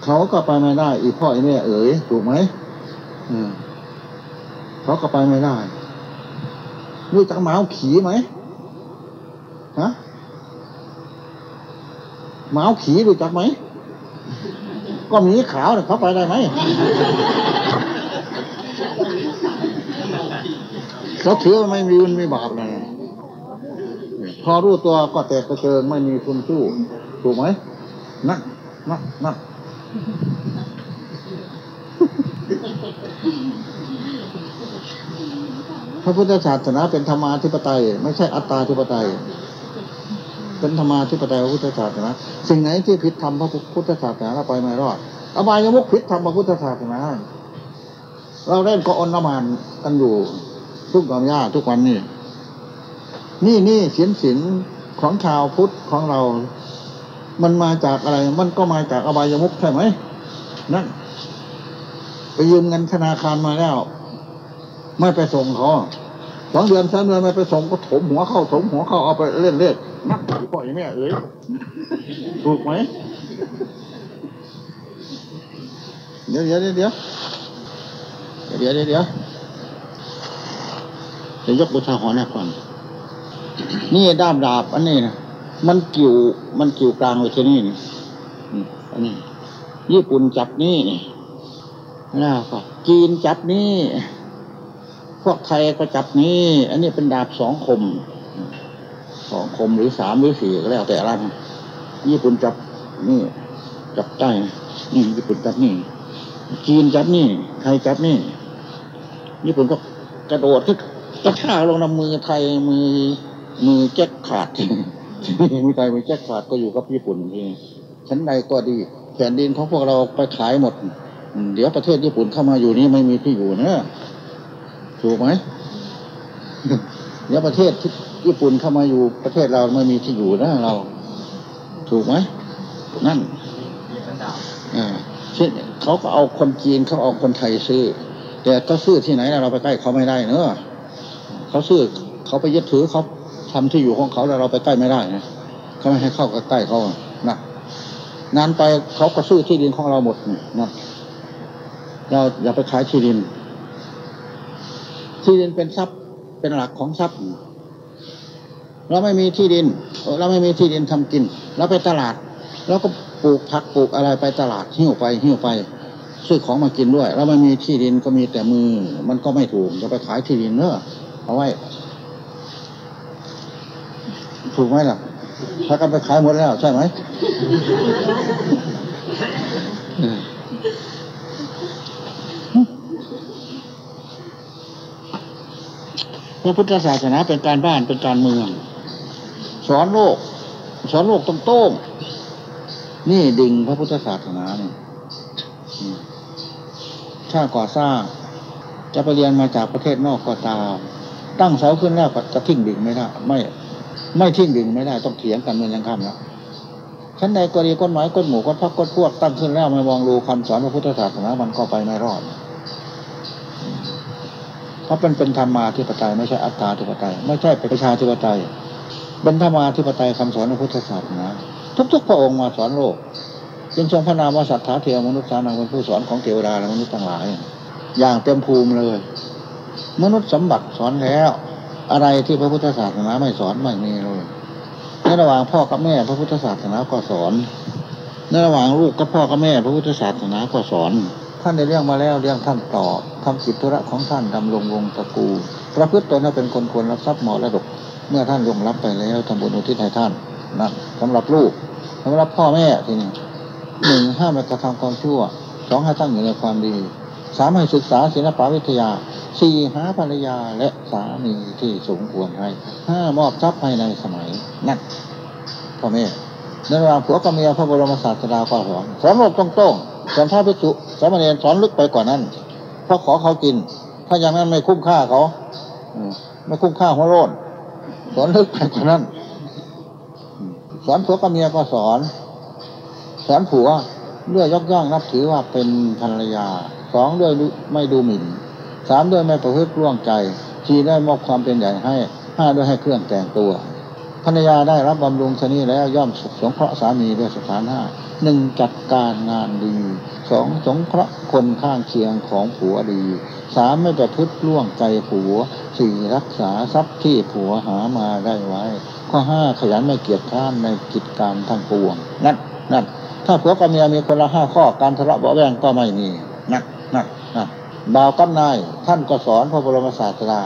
เขาก็ไปไม่ได้ อีพ่ออีแม่เอ๋ยถูกไหมอืมเขาก็ไปไม่ได้ รู้จักหมาขี่ไหมฮะหมาขี่รู้จักไหมก็มีขาวเนี่ยเขาไปได้ไหมเขาถือว่าไม่มีบุญไม่บาปนะพอรู้ตัวก็แตกกระเจิงไม่มีทุนสู้ ถูกไหมนั่นนั่นนั่น พระพุทธศาสนาเป็นธรรมาธิปไตย ไม่ใช่อัตตาธิปไตย เป็นธรรมาธิปไตยพระพุทธศาสนาสิ่งไหนที่ผิดธรรมพระพุทธศาสนาเราไปไม่รอดอบายมุขผิดธรรมพระพุทธศาสนาเราเล่นก็อนละมานกันอยู่ ทุกความยากทุกวันนี้นี่นี่ศีลศีลของชาวพุทธของเรา มันมาจากอะไร มันก็มาจากอบายมุขใช่ไหมนั่นไปยืมเงินธนาคารมาแล้ว ไม่ไปส่งเขาสองเดือนสามเดือนไม่ไปส่งก็ถมหัวเข้าถมหัวเข้าเอาไปเล่นเล่นนักปล่อยแม่เอ้ยถูกไหมเดี๋ยวเดี๋ยวเดี๋ยวเดี๋ยวเดี๋ยวเดี๋ยวเดี๋ยวจะยกบุทาหรณ์ให้ฟังนี่ด้ามดาบอันนี้นะมันกิ่วมันกิ่วกลางไว้ที่นี่นี่อันนี้ญี่ปุ่นจับนี่แล้วก็จีนจับนี่ พวกไทยก็จับนี่อันนี้เป็นดาบสองคมสองคมหรือสามหรือสี่ก็แล้วแต่ละนะญี่ปุ่นจับนี่ จับใต้นี่ญี่ปุ่นจับนี่จีนจับนี่ ไทยจับนี่ ญี่ปุ่นก็กระโดดขึ้นกระชากลงน้ำมือไทยมือมือแจ็คขาดมือไทยมือแจ็คขาดก็อยู่กับญี่ปุ่นทีชั้นใดก็ดี แผ่นดินของพวกเราไปขายหมด เดี๋ยวประเทศญี่ปุ่นเข้ามาอยู่นี่ไม่มีที่อยู่นะ ถูกไหมเดี๋ยวประเทศที่ญี่ปุ่นเข้ามาอยู่ประเทศเราไม่มีที่อยู่นะเรา ถูกไหมนั่นอ่าเช่นเขาก็เอาคนจีนเขาเอาคนไทยซื้อ แต่ก็ซื้อที่ไหนเราไปใกล้เขาไม่ได้เนอะเขาซื้อเขาไปยึดถือเขาทำที่อยู่ของเขาแล้วเราไปใกล้ไม่ได้นะเขาไม่ให้เข้าใกล้เขานะนานไปเขาก็ซื้อที่ดินของเราหมดนะเราอย่าไปขายที่ดิน ที่ดินเป็นทรัพย์เป็นหลักของทรัพย์ เราไม่มีที่ดิน เราไม่มีที่ดินทำกิน เราไปตลาดเราก็ปลูกผักปลูกอะไรไปตลาดหิ้วไปหิ้วไปซื้อของมากินด้วย เราไม่มีที่ดินก็มีแต่มือ มันก็ไม่ถูกจะไปขายที่ดินเนอะเอาไว้ ถูกไหมล่ะ ถ้ากันไปขายหมดแล้วใช่ไหมเออ พระพุทธศาสนาเป็นการบ้านเป็นการเมือง สอนโลก สอนโลกตรงๆนี่ดิ่งพระพุทธศาสนาเนี่ยถ้าก่อสร้างจะไปเรียนมาจากประเทศนอกก็ตามตั้งเสาขึ้นแล้วก็จะทิ้งดิ่งไม่ได้ไม่ ไม่ทิ้งดิ่งไม่ได้ต้องเถียงกันเมื่อยังคำแล้วชั้นใดกรณีก้นไม้ก้นหมูก้นพักก้นพวกตั้งขึ้นแล้วไม่มองดูคำสอนพระพุทธศาสนามันก็ไปไม่รอด ราะเป็นเป็นธรรมาธิปไตยไม่ใช่อัตตาธิปไตย ไม่ใช่ประชาธิปไตยเป็นธรรมาธิปไตยคำสอนพระพุทธศาสนาทุกๆพระองค์มาสอนโลกจึงทรงพระนามว่าสัทธาเทวมนุษย์สานังเป็นผู้สอนของเทวดาและมนุษย์ทั้งหลาย อย่างเต็มภูมิเลย มนุษย์สมบัติสอนแล้ว อะไรที่พระพุทธศาสนาไม่สอนไม่มีเลยในระหว่างพ่อกับแม่พระพุทธศาสนาก็สอนในระหว่างลูกกับพ่อกับแม่ พระพุทธศาสนาก็สอน ท่านได้เรื่องมาแล้วเรื่องท่านต่อทำกิจธุระของท่านดำรงวงตระกูลประพฤติตนให้เป็นคนควรรับทรัพย์มรดก เมื่อท่านลงรับไปแล้วทำบุญอุทิศให้ท่านนั่นสำหรับลูกสำหรับพ่อแม่ทีนี้หนึ่งห้ามกระทำความชั่วสองให้ตั้งอยู่ในความดีสามให้ศึกษาศิลปวิทยาสี่หาภรรยาและสามีที่สมควรให้ห้ามอบทรัพย์ภายในสมัยนั่นพ่อแม่ในระหว่างผัวกับเมียพระบรมศาสดาก็สอนสอนโลกตรงๆ สอนพระภิกษุสามเณรสอนลึกไปกว่านั้นเพราะขอเขากิน ถ้าอย่างนั้นไม่คุ้มค่าเขาไม่คุ้มค่าหัวโลนสอนลึกไปกว่านั้นสอนผัวกับเมียก็สอน สอนผัวด้วยยกย่องนับถือว่าเป็นภรรยาสองด้วยไม่ดูหมิ่นสามด้วยไม่ประพฤติร่วงใจสี่ได้มอบความเป็นใหญ่ให้ห้าด้วยให้เครื่องแต่งตัว ภรรยาได้รับบำรุงชนีแล้วย่อมสุขสงเคราะห์สามีด้วยสถานห้าหนึ่งจัดการงานดีสองสงเคราะห์คนข้างเคียงของผัวดีสามไม่ประพฤติร่วงใจผัวสี่รักษาทรัพย์ที่ผัวหามาได้ไว้ ข้อห้าขยันไม่เกียจคร้านในกิจการทั้งปวงนั่นนั่นถ้าผัวกับเมียมีคนละห้าข้อการทะเลาะเบาแวงก็ไม่มีนั่นนั่นนั่นบ่าวกับนายท่านก็สอนพระบรมศาสดา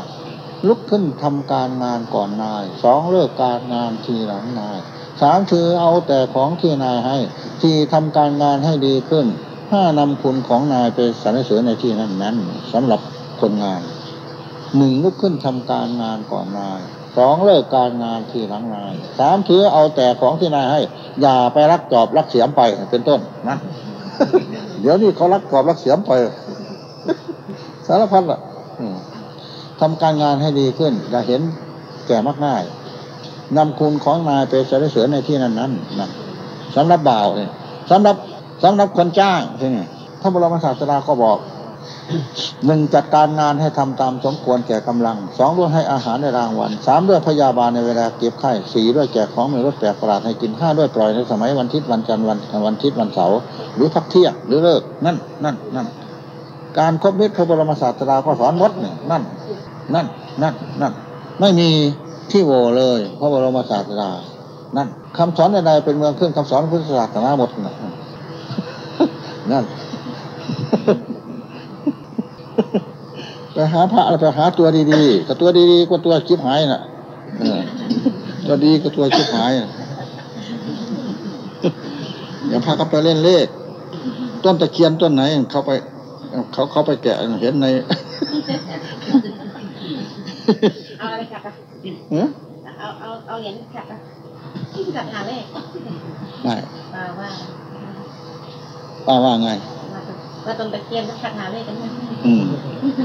ลุกขึ้นทำการงานก่อนนายสองเลิกการงานทีหลังนายสามถือเอาแต่ของที่นายให้สี่ทำการงานให้ดีขึ้นห้านำคุณของนายไปสรรเสริญในที่นั้นนั้นสำหรับคนงานหนึ่งลุกขึ้นทำการงานก่อนนายสองเลิกการงานที่หลังนายสามถือเอาแต่ของที่นายให้ อย่าไปรักจอบรักเสียมไปเป็นต้นนะเดี๋ยวนี้เขารักจอบรักเสียมไปสารพัดอะ ทำการงานให้ดีขึ้น อย่าเห็นแก่มากง่ายนำคุณของนายไปสรรเสริญในที่นั้นนั้นนะสำหรับบ่าวเนี่ยสำหรับสำหรับคนจ้างที่นี่พระบรมศาสดาก็บอกหนึ่งจัดการงานให้ทำตามสมควรแก่กำลังสองด้วยให้อาหารในรางวัลสามด้วยพยาบาลในเวลาเก็บไข้สี่ด้วยแจกของมีรสแปลกประหลาดให้กินห้าด้วยปล่อยในสมัยวันทิตย์วันจันทร์วันวันทิตย์วันเสาร์หรือพักเที่ยงหรือเลิกนั่นนั่นนั่นการคบมิตรพระบรมศาสดาก็สอนหมดเนี่ยนั่ นั่นนั่นนั่นไม่มีที่โวเลย พระบรมศาสดานั่นคำสอนใดๆเป็นเมืองขึ้นคำสอนพุทธศาสนาหมดนะนั่นไปหาพระแล้วไปหาตัวดีๆก็ตัวดีๆก็ตัวชิบหายน่ะเออตัวดีก็ตัวชิบหายอย่าพาเขาไปเล่นเลข ต้นตะเคียนต้นไหนเขาไป เขาเขาไปแกะเห็นใน เอาอะไรขัดอะเอ๊ะเอาเอาเอาเหรียญขัดอะที่ขัดหาเลขไม่ป่าว่าป้าว่าไงว่าตรงตะเกียงก็ขัดหาเลขกันนะอืม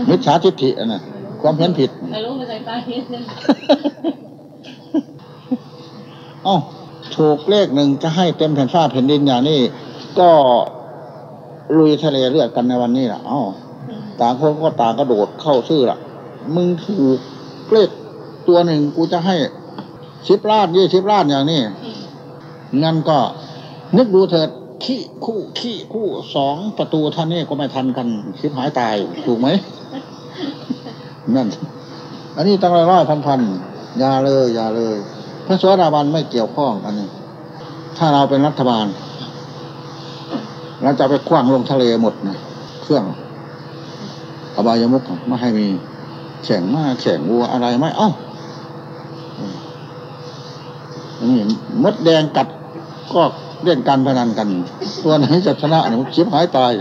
มิจฉาทิฏฐิอะนะความเห็นผิดไม่รู้ไม่เคยไปเอ้าถูกเลขหนึ่งจะให้เต็มแผ่นฟ้าแผ่นดินอย่างนี้ ก็ลุยทะเลเลือดกันในวันนี้ล่ะ เอ้าต่างคนก็ต่างกระโดดเข้าซื่อล่ะ มึงถูก เลขตัวหนึ่งกูจะให้สิบล้านยี่สิบล้านอย่างนี้งั้นก็ นึกดูเถิดขี้คู่ขี้คู่สองประตูท่านนี่ก็ไม่ทันกันชิบหายตายถูกไหมนั่น อันนี้ตั้งร้อยร้อยพันพันอย่าเลยอย่าเลย พระสวัสดาบันไม่เกี่ยวข้องอันนี้ ถ้าเราเป็นรัฐบาลเราจะไปคว้างลงทะเลหมดนะเครื่องอบายมุกไม่ให้มี แข่งมาแข่งวัวอะไรไหมเอ้าอันนี้มดแดงกัดก็เล่นการพนันกัน ตัวไหนจะชนะเนี่ยมันชิบหายตาย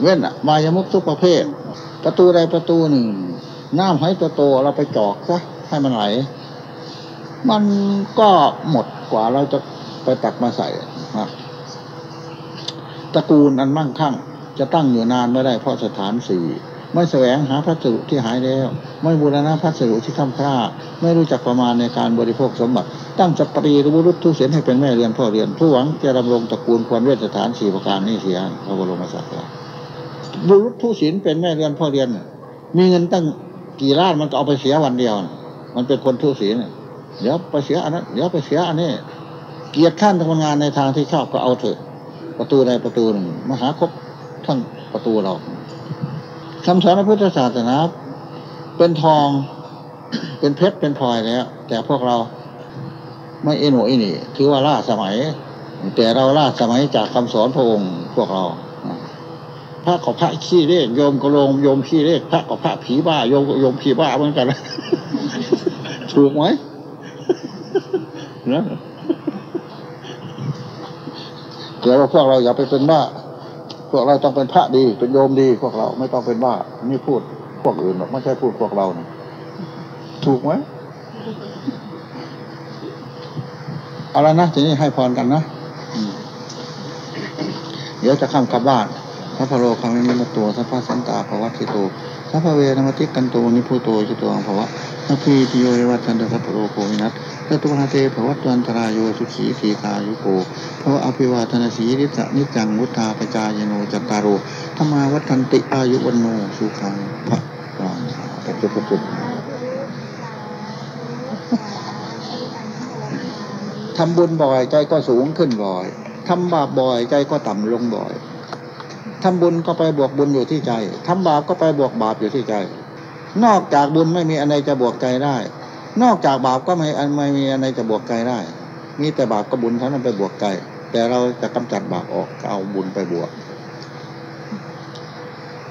เว้นอะมายมุกทุกประเภท ประตูใดประตูหนึ่งน้ำให้ตัวโตเราไปจอกซะให้มันไหล มันก็หมดกว่าเราจะไปตักมาใส่นะ ตระกูลอันมั่งคั่ง จะตั้งอยู่นานไม่ได้เพราะสถานสี่ไม่แสวงหาพัสดุที่หายแล้ว ไม่บูรณะพัสดุที่ทำพลาไม่รู้จักประมาณในการบริโภคสมบัติ ตั้งจัปรีหรือบุรุษทุเสียนให้เป็นแม่เรือนพ่อเรือนผู้หวังจะดำรงตระกูลควรเวทสถานสี่ประการนี้เสียพระบรมศาสดาบุรุษผู้ศีลเป็นแม่เรือนพ่อเรือน มีเงินตั้งกี่ล้านมันก็เอาไปเสียวันเดียว มันเป็นคนทุศีลเดี๋ยวไปเสียอันนั้นเดี๋ยวไปเสียอันนี้ เกียรติขั้นทำงานในทางที่ชอบก็เอาเถอะ ประตูใดประตูหนึ่งมหาครบทั้งประตูเราคำสอนพระพุทธศาสนาเป็นทอง เป็นเพชรเป็นพลอยแล้ว แต่พวกเราไม่เอโนเอนี่ถือว่าล่าสมัย แต่เราล่าสมัยจากคำสอนพระองค์พวกเราพระกับพระขี้เลขโยมก็ลงโยมขี้เลขพระกับพระผีบ้าโยมก็โยมผีบ้าเหมือนกันถูกไหมนะ แต่ว่าพวกเราอย่าไปเป็นบ้า พวกเราต้องเป็นพระดี เป็นโยมดี พวกเราไม่ต้องเป็นบ้า นี่พูดพวกอื่นหรอกไม่ใช่พูดพวกเรานะถูกไหมเอาละนะทีนี้ให้พรกันนะเดี๋ยวจะข้ามกลับบ้านพระพโลคังนิมตตัวสัพพะสันตาภวัติโตสัพพะเวนมติกันโตนิพุโตจิตวังภวะนัพพีติโยเรวัตันเตสัพพะโลโควินัส ตตุวาเตภวัตวันตรายโยสุขีสีกายุโกภวะอภิวาทนาสีริสะนิจังวุธาปจายโนจัตตารโรธรรมาวัฒนติอายุวันโนสุขังพระรังปัจจุบันทำบุญบ่อยใจก็สูงขึ้นบ่อยทำบาปบ่อยใจก็ต่ำลงบ่อยทำบุญก็ไปบวกบุญอยู่ที่ใจทำบาปก็ไปบวกบาปอยู่ที่ใจ นอกจากบุญไม่มีอะไรจะบวกใจได้ นอกจากบาปก็ไม่ไม่มีอะไรจะบวกใจได้ มีแต่บาปกับบุญเท่านั้นไปบวกใจแต่เราจะกำจัดบาปออกก็เอาบุญไปบวก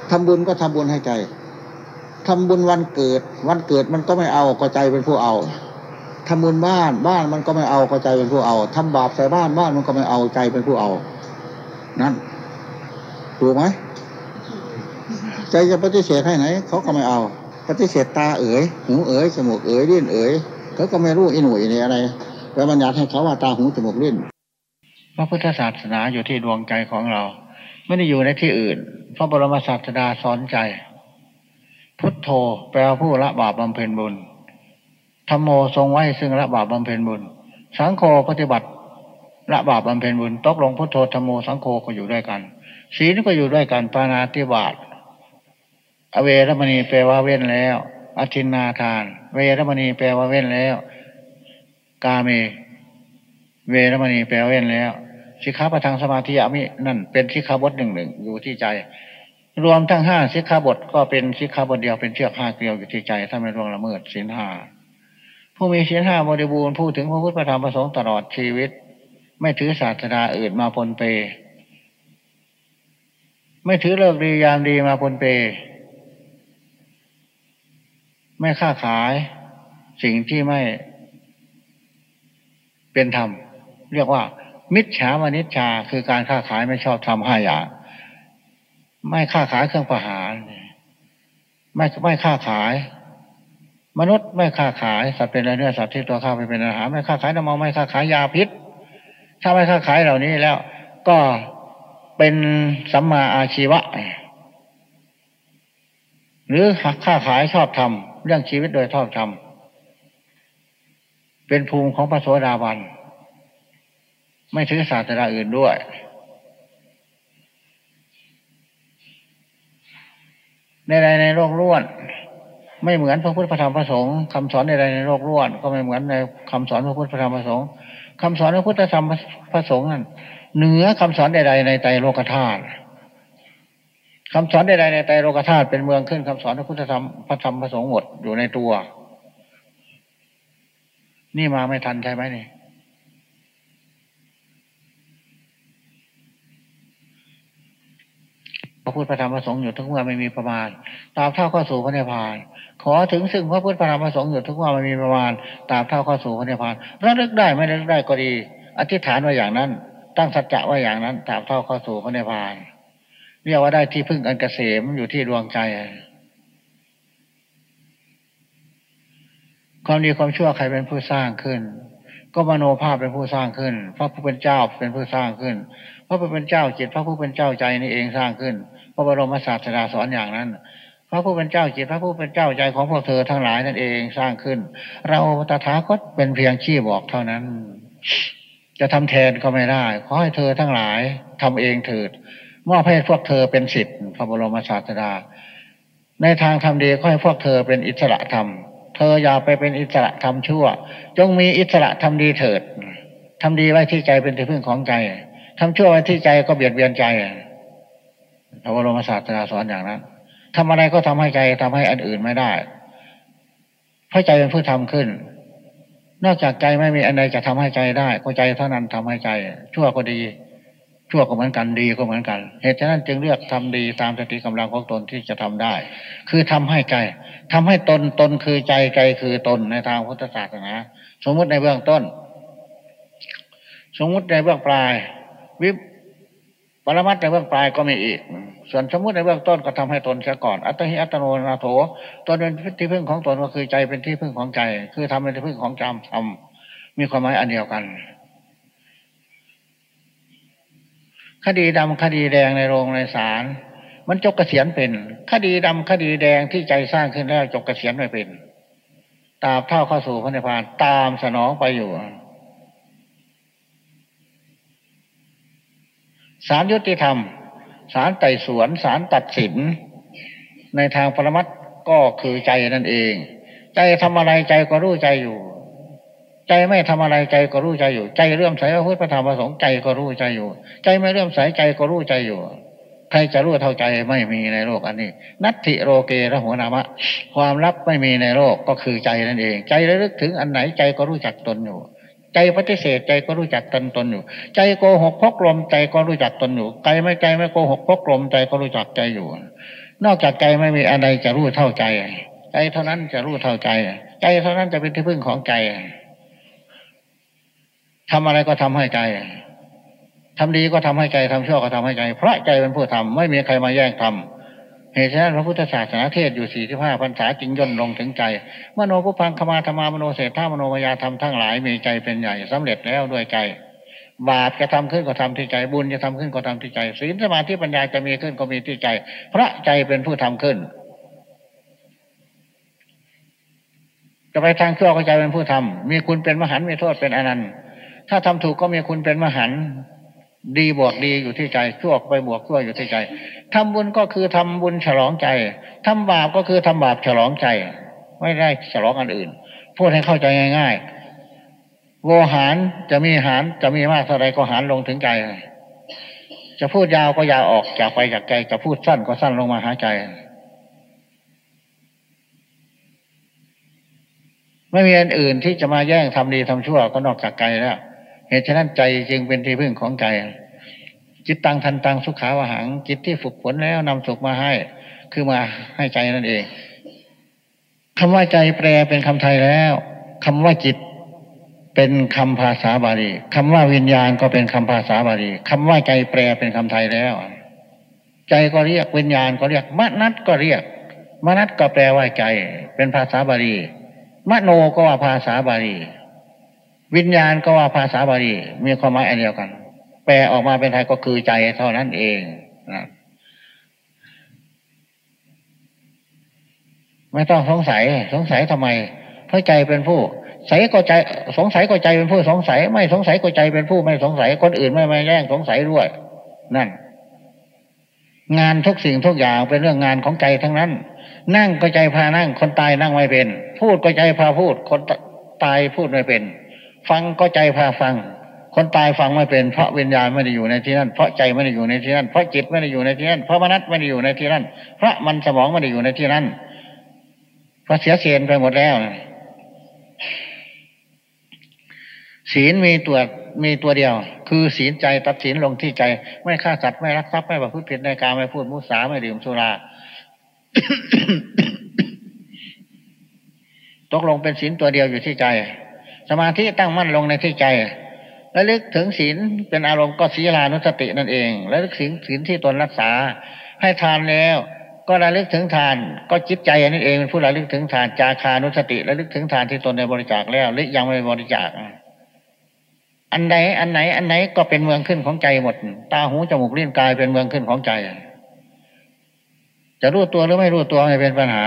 ทำบุญก็ทำบุญให้ใจทำบุญวันเกิด วันเกิดมันก็ไม่เอาก็ใจเป็นผู้เอาทำบุญบ้านบ้านมันก็ไม่เอาก็ใจเป็นผู้เอาทำบาปใส่บ้านบ้านมันก็ไม่เอาใจเป็นผู้เอา นั่นถูกไหมใจจะปฏิเสธให้ไหนเขาก็ไม่เอา ปฏิเสธตาเอ๋ยหูเอ๋ยจมูกเอ๋ยลิ้นเอ๋ยเขาก็ไม่รู้อิหนุ่ยนี่อะไรแล้วมันอยากให้เขาว่าตาหูจมูกลิ้นพระพุทธศาสนาอยู่ที่ดวงใจของเรา ไม่ได้อยู่ในที่อื่น พระบรมศาสดาสอนใจ พุทโธแปลผู้ละบาปบำเพ็ญบุญธรรมโมทรงไว้ซึ่งละบาปบำเพ็ญบุญ สังโฆปฏิบัติละบาปบำเพ็ญบุญตกลงพุทโธธรรมโมสังโฆก็อยู่ด้วยกันศีลก็อยู่ด้วยกันปานาติบาต อเวรมณีแปลว่าเว้นแล้ว อธินนาทาน เวรมณีแปลว่าเว้นแล้ว กาเม เวรมณีแปลว่าเว้นแล้วสิกขาประทังสมาธิยามินั่นเป็นสิกขาบทหนึ่งหนึ่งอยู่ที่ใจ รวมทั้งห้าสิกขาบทก็เป็นสิกขาบทเดียวเป็นเชือกห้าเกลียวอยู่ที่ใจ ถ้าไม่ร่วงละเมิดศีลห้าผู้มีศีลห้าบริบูรณ์พูดถึงพระพุทธธรรมประสงค์ตลอดชีวิต ไม่ถือศาสนาอื่นมาปนเป ไม่ถือเลิกดียามดีมาปนเป ไม่ค้าขาย สิ่งที่ไม่เป็นธรรมเรียกว่า มิจฉามนิจฉาคือการค้าขายไม่ชอบทำห้าอย่างไม่ค้าขายเครื่องประหารไม่ไม่ค้าขาย มนุษย์ไม่ค้าขายสัตว์เป็นเนื้อสัตว์ที่ตัวข้าไปเป็นอาหารไม่ค้าขายน้ำเมาไม่ค้าขายยาพิษ ถ้าไม่ค้าขายเหล่านี้แล้ว ก็เป็นสัมมาอาชีวะ หรือค้าขายชอบทำ เรื่องชีวิตโดยชอบทำเป็นภูมิของพระโสดาบัน ไม่ถือศาสนาอื่นด้วย ในใดในโลกล้วน ไม่เหมือนพระพุทธธรรมพระสงฆ์คำสอนในใดในโลกล้วน ก็ไม่เหมือนในคำสอนพระพุทธธรรมพระสงฆ์คำสอนพระพุทธธรรมพระสงฆ์นั้นเหนือคำสอนใดๆในไตรโลกธาตุ คำสอนใดๆในไตรโลกธาตุเป็นเมืองขึ้นคำสอนพระพุทธธรรมพระธรรมพระสงฆ์หมดอยู่ในตัว นี่มาไม่ทันใช่ไหมนี่พระพุทธธรรมพระสงฆ์อยู่ทุกเมื่อไม่มีประมาณ ตาบเท่าข้าสู่พระนิพพาน ขอถึงซึ่งพระพุทธธรรมพระสงฆ์อยู่ทุกเมื่อไม่มีประมาณ ตาบเท่าข้าสู่พระนิพพานระลึกได้ไม่ระลึกได้ก็ดี อธิษฐานไว้อย่างนั้น ตั้งสัจจะไว้อย่างนั้น ตาบเท่าข้าสู่พระนิพพาน เรียกว่าได้ที่พึ่งอันเกษมอยู่ที่ดวงใจ ความดีความชั่วใครเป็นผู้สร้างขึ้น ก็มโนภาพเป็นผู้สร้างขึ้น พระผู้เป็นเจ้าเป็นผู้สร้างขึ้น พระผู้เป็นเจ้าจิตพระผู้เป็นเจ้าใจนี่เองสร้างขึ้น พระบรมศาสดาสอนอย่างนั้นพระผู้เป็นเจ้าจิตพระผู้เป็นเจ้าใจของพวกเธอทั้งหลายนั่นเองสร้างขึ้น เราตถาคตเป็นเพียงชี้บอกเท่านั้น จะทำแทนก็ไม่ได้ ขอให้เธอทั้งหลายทำเองเถิด มอบให้พวกเธอเป็นสิทธิ์พระบรมศาสดา ในทางทำดีก็ให้พวกเธอเป็นอิสระธรรม เธออย่าไปเป็นอิสระธรรมชั่ว จงมีอิสระทำดีเถิดทำดีไว้ที่ใจเป็นที่พึ่งของใจทำชั่วไว้ที่ใจก็เบียดเบียนใจพระบรมศาสดาสอนอย่างนั้นทำอะไรก็ทำให้ใจทำให้อันอื่นไม่ได้เพราะใจเป็นผู้ทำขึ้น นอกจากใจไม่มีอันใดจะทำให้ใจได้ก็ใจเท่านั้นทำให้ใจ ชั่วก็ดี ชั่วก็เหมือนกันดีก็เหมือนกัน เหตุฉะนั้นจึงเลือกทำดีตามสติกำลังของตนที่จะทำได้ คือทำให้ใจทำให้ตนตนคือใจใจคือตนในทางพุทธศาสนาสมมติในเบื้องต้น สมมติในเบื้องปลาย วิปรมัตในเบื้องปลายก็มีอีก ส่วนสมมติในเบื้องต้นก็ทำให้ตนเสียก่อน อัตหิอัตโนนาโถตนเป็นที่พึ่งของตนก็คือใจเป็นที่พึ่งของใจ คือทำเป็นที่พึ่งของจำทำมีความหมายอันเดียวกัน คดีดำคดีแดงในโรงในศาลมันจบเกษียณเป็น คดีดำคดีแดงที่ใจสร้างขึ้นแล้วจบเกษียณไม่เป็นตามเท่าเข้าสู่พระนิพพานตามสนองไปอยู่ศาลยุติธรรมศาลไต่สวนศาลตัดสิน ในทางปรมัตก็คือใจนั่นเอง ใจทำอะไรใจก็รู้ใจอยู่ ใจไม่ทำอะไรใจก็รู้ใจอยู่ ใจเรื่อมใสพระพุทธธรรมประสงค์ใจก็รู้ใจอยู่ ใจไม่เรื่อมใสใจก็รู้ใจอยู่ ใครจะรู้เท่าใจไม่มีในโลกอันนี้ นัตถิโรเกระหัวนามะ ความลับไม่มีในโลกก็คือใจนั่นเอง ใจระลึกถึงอันไหนใจก็รู้จักตนอยู่ ใจปฏิเสธใจก็รู้จักตนตนอยู่ ใจโกหกพกลมใจก็รู้จักตนอยู่ใจไม่ใจไม่โกหกพกลมใจก็รู้จักใจอยู่ นอกจากใจไม่มีอะไรจะรู้เท่าใจ ใจเท่านั้นจะรู้เท่าใจ ใจเท่านั้นจะเป็นที่พึ่งของใจ ทำอะไรก็ทำให้ใจทำดีก็ทำให้ใจทำชั่วก็ทำให้ใจเพราะใจเป็นผู้ทำไม่มีใครมาแย่งทำเหตุฉะนั้นพระพุทธศาสนาเทศอยู่สี่ที่ห้าพรรษาจึงย่นลงถึงใจ มโนผู้พังขมาธรรมามโนเศรษฐามโนมยาธรรมทั้งหลายมีใจเป็นใหญ่สำเร็จแล้วด้วยใจ บาปจะทำขึ้นก็ทำที่ใจบุญจะทำขึ้นก็ทำที่ใจศีลสมาธิปัญญาจะมีขึ้นก็มีที่ใจ พระใจเป็นผู้ทำขึ้น จะไปทางชั่วก็ใจเป็นผู้ทำมีคุณเป็นมหันต์มีโทษเป็นอนันต์ ถ้าทำถูกก็มีคุณเป็นมหันดีบวกดีอยู่ที่ใจชั่วไปบวกชั่วอยู่ที่ใจทำบุญก็คือทำบุญฉลองใจทำบาปก็คือทำบาปฉลองใจ ไม่ได้ฉลองอันอื่น พูดให้เข้าใจง่าย ๆ โวหารจะมีหารจะมีมากเท่าไรก็หารลงถึงใจ จะพูดยาวก็ยาวออกจากไปจากใจจะพูดสั้นก็สั้นลงมาหาใจ ไม่มีอันอื่นที่จะมาแย่งทำดีทำชั่วก็นอกจากใจแล้ว เหตุฉะนั้นใจจึงเป็นที่พึ่งของใจจิตตังทันตังสุขาวหังจิตที่ฝึกฝนแล้วนำสุขมาให้ คือมาให้ใจนั่นเองคำว่าใจแปลเป็นคำไทยแล้วคำว่าจิตเป็นคำภาษาบาลีคำว่าวิญญาณก็เป็นคำภาษาบาลีคำว่าใจแปลเป็นคำไทยแล้ว ใจก็เรียกวิญญาณก็เรียกมนัตก็เรียกมนัตก็แปลว่าใจ เป็นภาษาบาลีมโนก็ว่าภาษาบาลี วิญญาณก็ว่าภาษาบาลีมีความหมายอันเดียวกัน แปลออกมาเป็นไทยก็คือใจเท่านั้นเองนะไม่ต้องสงสัยสงสัยทำไม เพราะใจเป็นผู้ใสก็ใจสงสัยก็ใจเป็นผู้สงสัย ไม่สงสัยก็ใจเป็นผู้ไม่สงสัยคนอื่นไม่มาแย่งสงสัยด้วย นั่น งานทุกสิ่งทุกอย่างเป็นเรื่องงานของใจทั้งนั้น นั่งก็ใจพานั่งคนตายนั่งไม่เป็น พูดก็ใจพาพูดคนตายพูดไม่เป็น ฟังก็ใจพาฟัง คนตายฟังไม่เป็นเพราะวิญญาณไม่ได้อยู่ในที่นั้นเพราะใจไม่ได้อยู่ในที่นั้นเพราะจิตไม่ได้อยู่ในที่นั้นเพราะมนัตไม่ได้อยู่ในที่นั้นเพราะมันสมองไม่ได้อยู่ในที่นั้นเพราะเสียเสียนไปหมดแล้วศีลมีตัวมีตัวเดียว คือศีลใจตัดศีลลงที่ใจ ไม่ฆ่าสัตว์ไม่รักทรัพย์ไม่ประพฤติผิดในการไม่พูดมุสาไม่ดื่มสุราตกลงเป็นศีลตัวเดียวอยู่ที่ใจ สมาธิตั้งมั่นลงในที่ใจและลึกถึงศีลเป็นอารมณ์ก็ศีลานุสตินั่นเองและลึกถึงศีลที่ตนรักษา ให้ทานแล้ว ก็ระลึกถึงทาน ก็จิตใจนั่นเองเป็นผู้ระลึกถึงทานจาคานุสติระลึกถึงทานที่ตนได้บริจาคแล้วหรือยังไม่บริจาค อันใดอันไหน อันไหนก็เป็นเมืองขึ้นของใจหมด ตาหูจมูกลิ้นกายเป็นเมืองขึ้นของใจ จะรู้ตัวหรือไม่รู้ตัวไม่เป็นปัญหา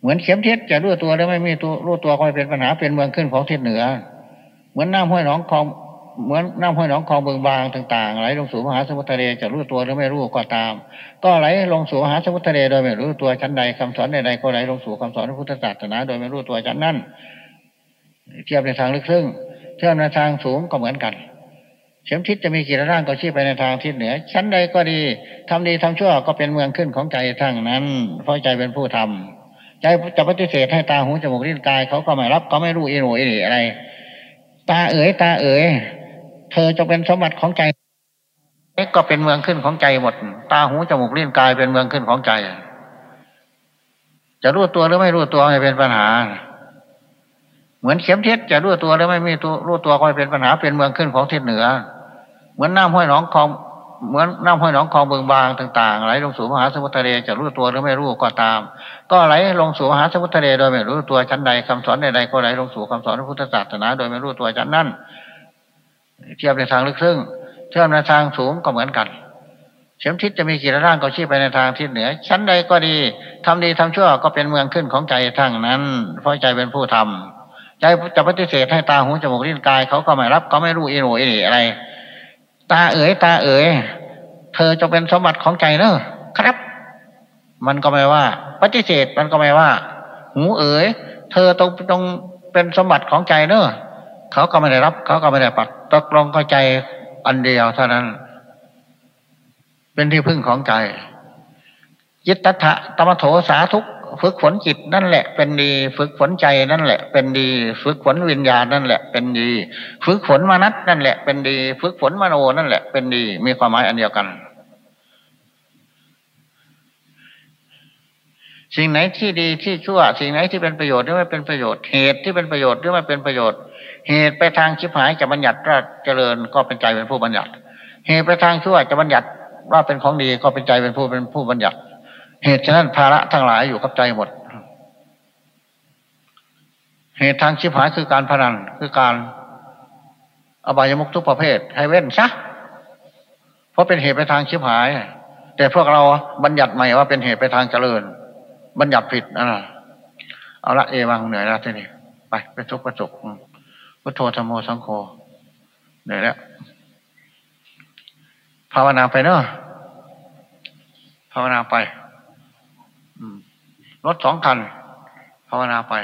เหมือนเข็มทิศจะรู้ตัวหรือไม่มีตัวรู้ตัวก็ไม่เป็นปัญหาเป็นเมืองขึ้นของทิศเหนือ เหมือนน้ำห้วยหนองคลองเหมือนน้ำห้วยหนองคลองเบืองบางต่างๆไหลลงสู่มหาสมุทรทะเลจะรู้ตัวหรือไม่รู้ก็ตาม ก็ไหลลงสู่มหาสมุทรทะเลโดยไม่รู้ตัวชั้นใดคำสอนใดๆก็ไหลลงสู่คำสอนพระพุทธศาสนา โดยไม่รู้ตัวชั้นนั้นเทียบในทางลึกซึ้งเทียบในทางสูงก็เหมือนกัน เข็มทิศจะมีกี่ร่างก็ชี้ไปในทางทิศเหนือ ชั้นใดก็ดีทำดีทำชั่วก็เป็นเมืองขึ้นของใจทั้งนั้นเพราะใจเป็นผู้ทำ ใจจะปฏิเสธให้ตาหูจมูกลิ้นกายเขาก็ไม่รับเขาไม่รู้เอโหนอีหนีอะไร ตาเอ๋ยตาเอ๋ยเธอจะเป็นสมบัติของใจก็เป็นเมืองขึ้นของใจหมด ตาหูจมูกลิ้นกายเป็นเมืองขึ้นของใจ จะรู้ตัวหรือไม่รู้ตัวไม่เป็นปัญหา เหมือนเข็มทิศจะรู้ตัวหรือไม่มีตัวรู้ตัวก็ไม่เป็นปัญหาเป็นเมืองขึ้นของทิศเหนือ เหมือนน้ำห้วยหนองคลอง เหมือนน้ำห้วยหนองคลองเบืองบางต่างๆไหลลงสู่มหาสมุทรทะเลจะรู้ตัวหรือไม่รู้ก็ตาม ก็ไหลลงสู่มหาสมุทรทะเลโดยไม่รู้ตัวชั้นใดคำสอนใดๆก็ไหลลงสู่คำสอนพระพุทธศาสนา โดยไม่รู้ตัวชั้นนั้นเทียบในทางลึกซึ้งเทียบในทางสูงก็เหมือนกัน เข็มทิศจะมีกี่ร่างก็ชี้ไปในทางทิศเหนือ ชั้นใดก็ดีทำดีทำชั่วก็เป็นเมืองขึ้นของใจทั้งนั้น เพราะใจเป็นผู้ทำใจจะปฏิเสธให้ตาหูจมูกลิ้นกายเขาก็ไม่รับเขาไม่รู้อีโนอีหนีอะไร ตาเอ๋ยตาเอ๋ยเธอจะเป็นสมบัติของใจเนอะครับ มันก็ไม่ว่า ปฏิเสธมันก็ไม่ว่า หูเอ๋ยเธอต้องต้องเป็นสมบัติของใจเนอะเขาก็ไม่ได้รับ เขาก็ไม่ได้ปัดตกลงก็ใจอันเดียวเท่านั้น เป็นที่พึ่งของใจยิตตะตมโถสาทุก ฝึกฝนจิตนั่นแหละเป็นดี ฝึกฝนใจนั่นแหละ เป็นดี ฝึกฝนวิญญาณนั่นแหละ เป็นดี ฝึกฝนมนัตนั่นแหละเป็นดี ฝึกฝนมโนนั่นแหละเป็นดี มีความหมายอันเดียวกัน สิ่งไหนที่ดีที่ชั่ว สิ่งไหนที่เป็นประโยชน์หรือไม่เป็นประโยชน์ เหตุที่เป็นประโยชน์หรือไม่เป็นประโยชน์ เหตุไปทางชิบหายจะบัญญัติว่าเจริญก็เป็นใจเป็นผู้บัญญัติ เหตุไปทางชั่วจะบัญญัติว่าเป็นของดีก็เป็นใจเป็นผู้เป็นผู้บัญญัติ เหตุฉะนั้นภาระทั้งหลายอยู่กับใจหมด เหตุทางชิบหายคือการพนันคือการอบายมุกทุกประเภท ให้เว้นซะเพราะเป็นเหตุไปทางชิบหาย แต่พวกเราบัญญัติใหม่ว่าเป็นเหตุไปทางเจริญ บัญญัติผิดนะเอาละเอวังเหนื่อยแล้วทีนี้ไปไปทุกประจกพุทโธธรรมโมสังโฆเหนื่อยแล้วภาวนาไปเนอะภาวนาไป รถสองคันภาวนาไป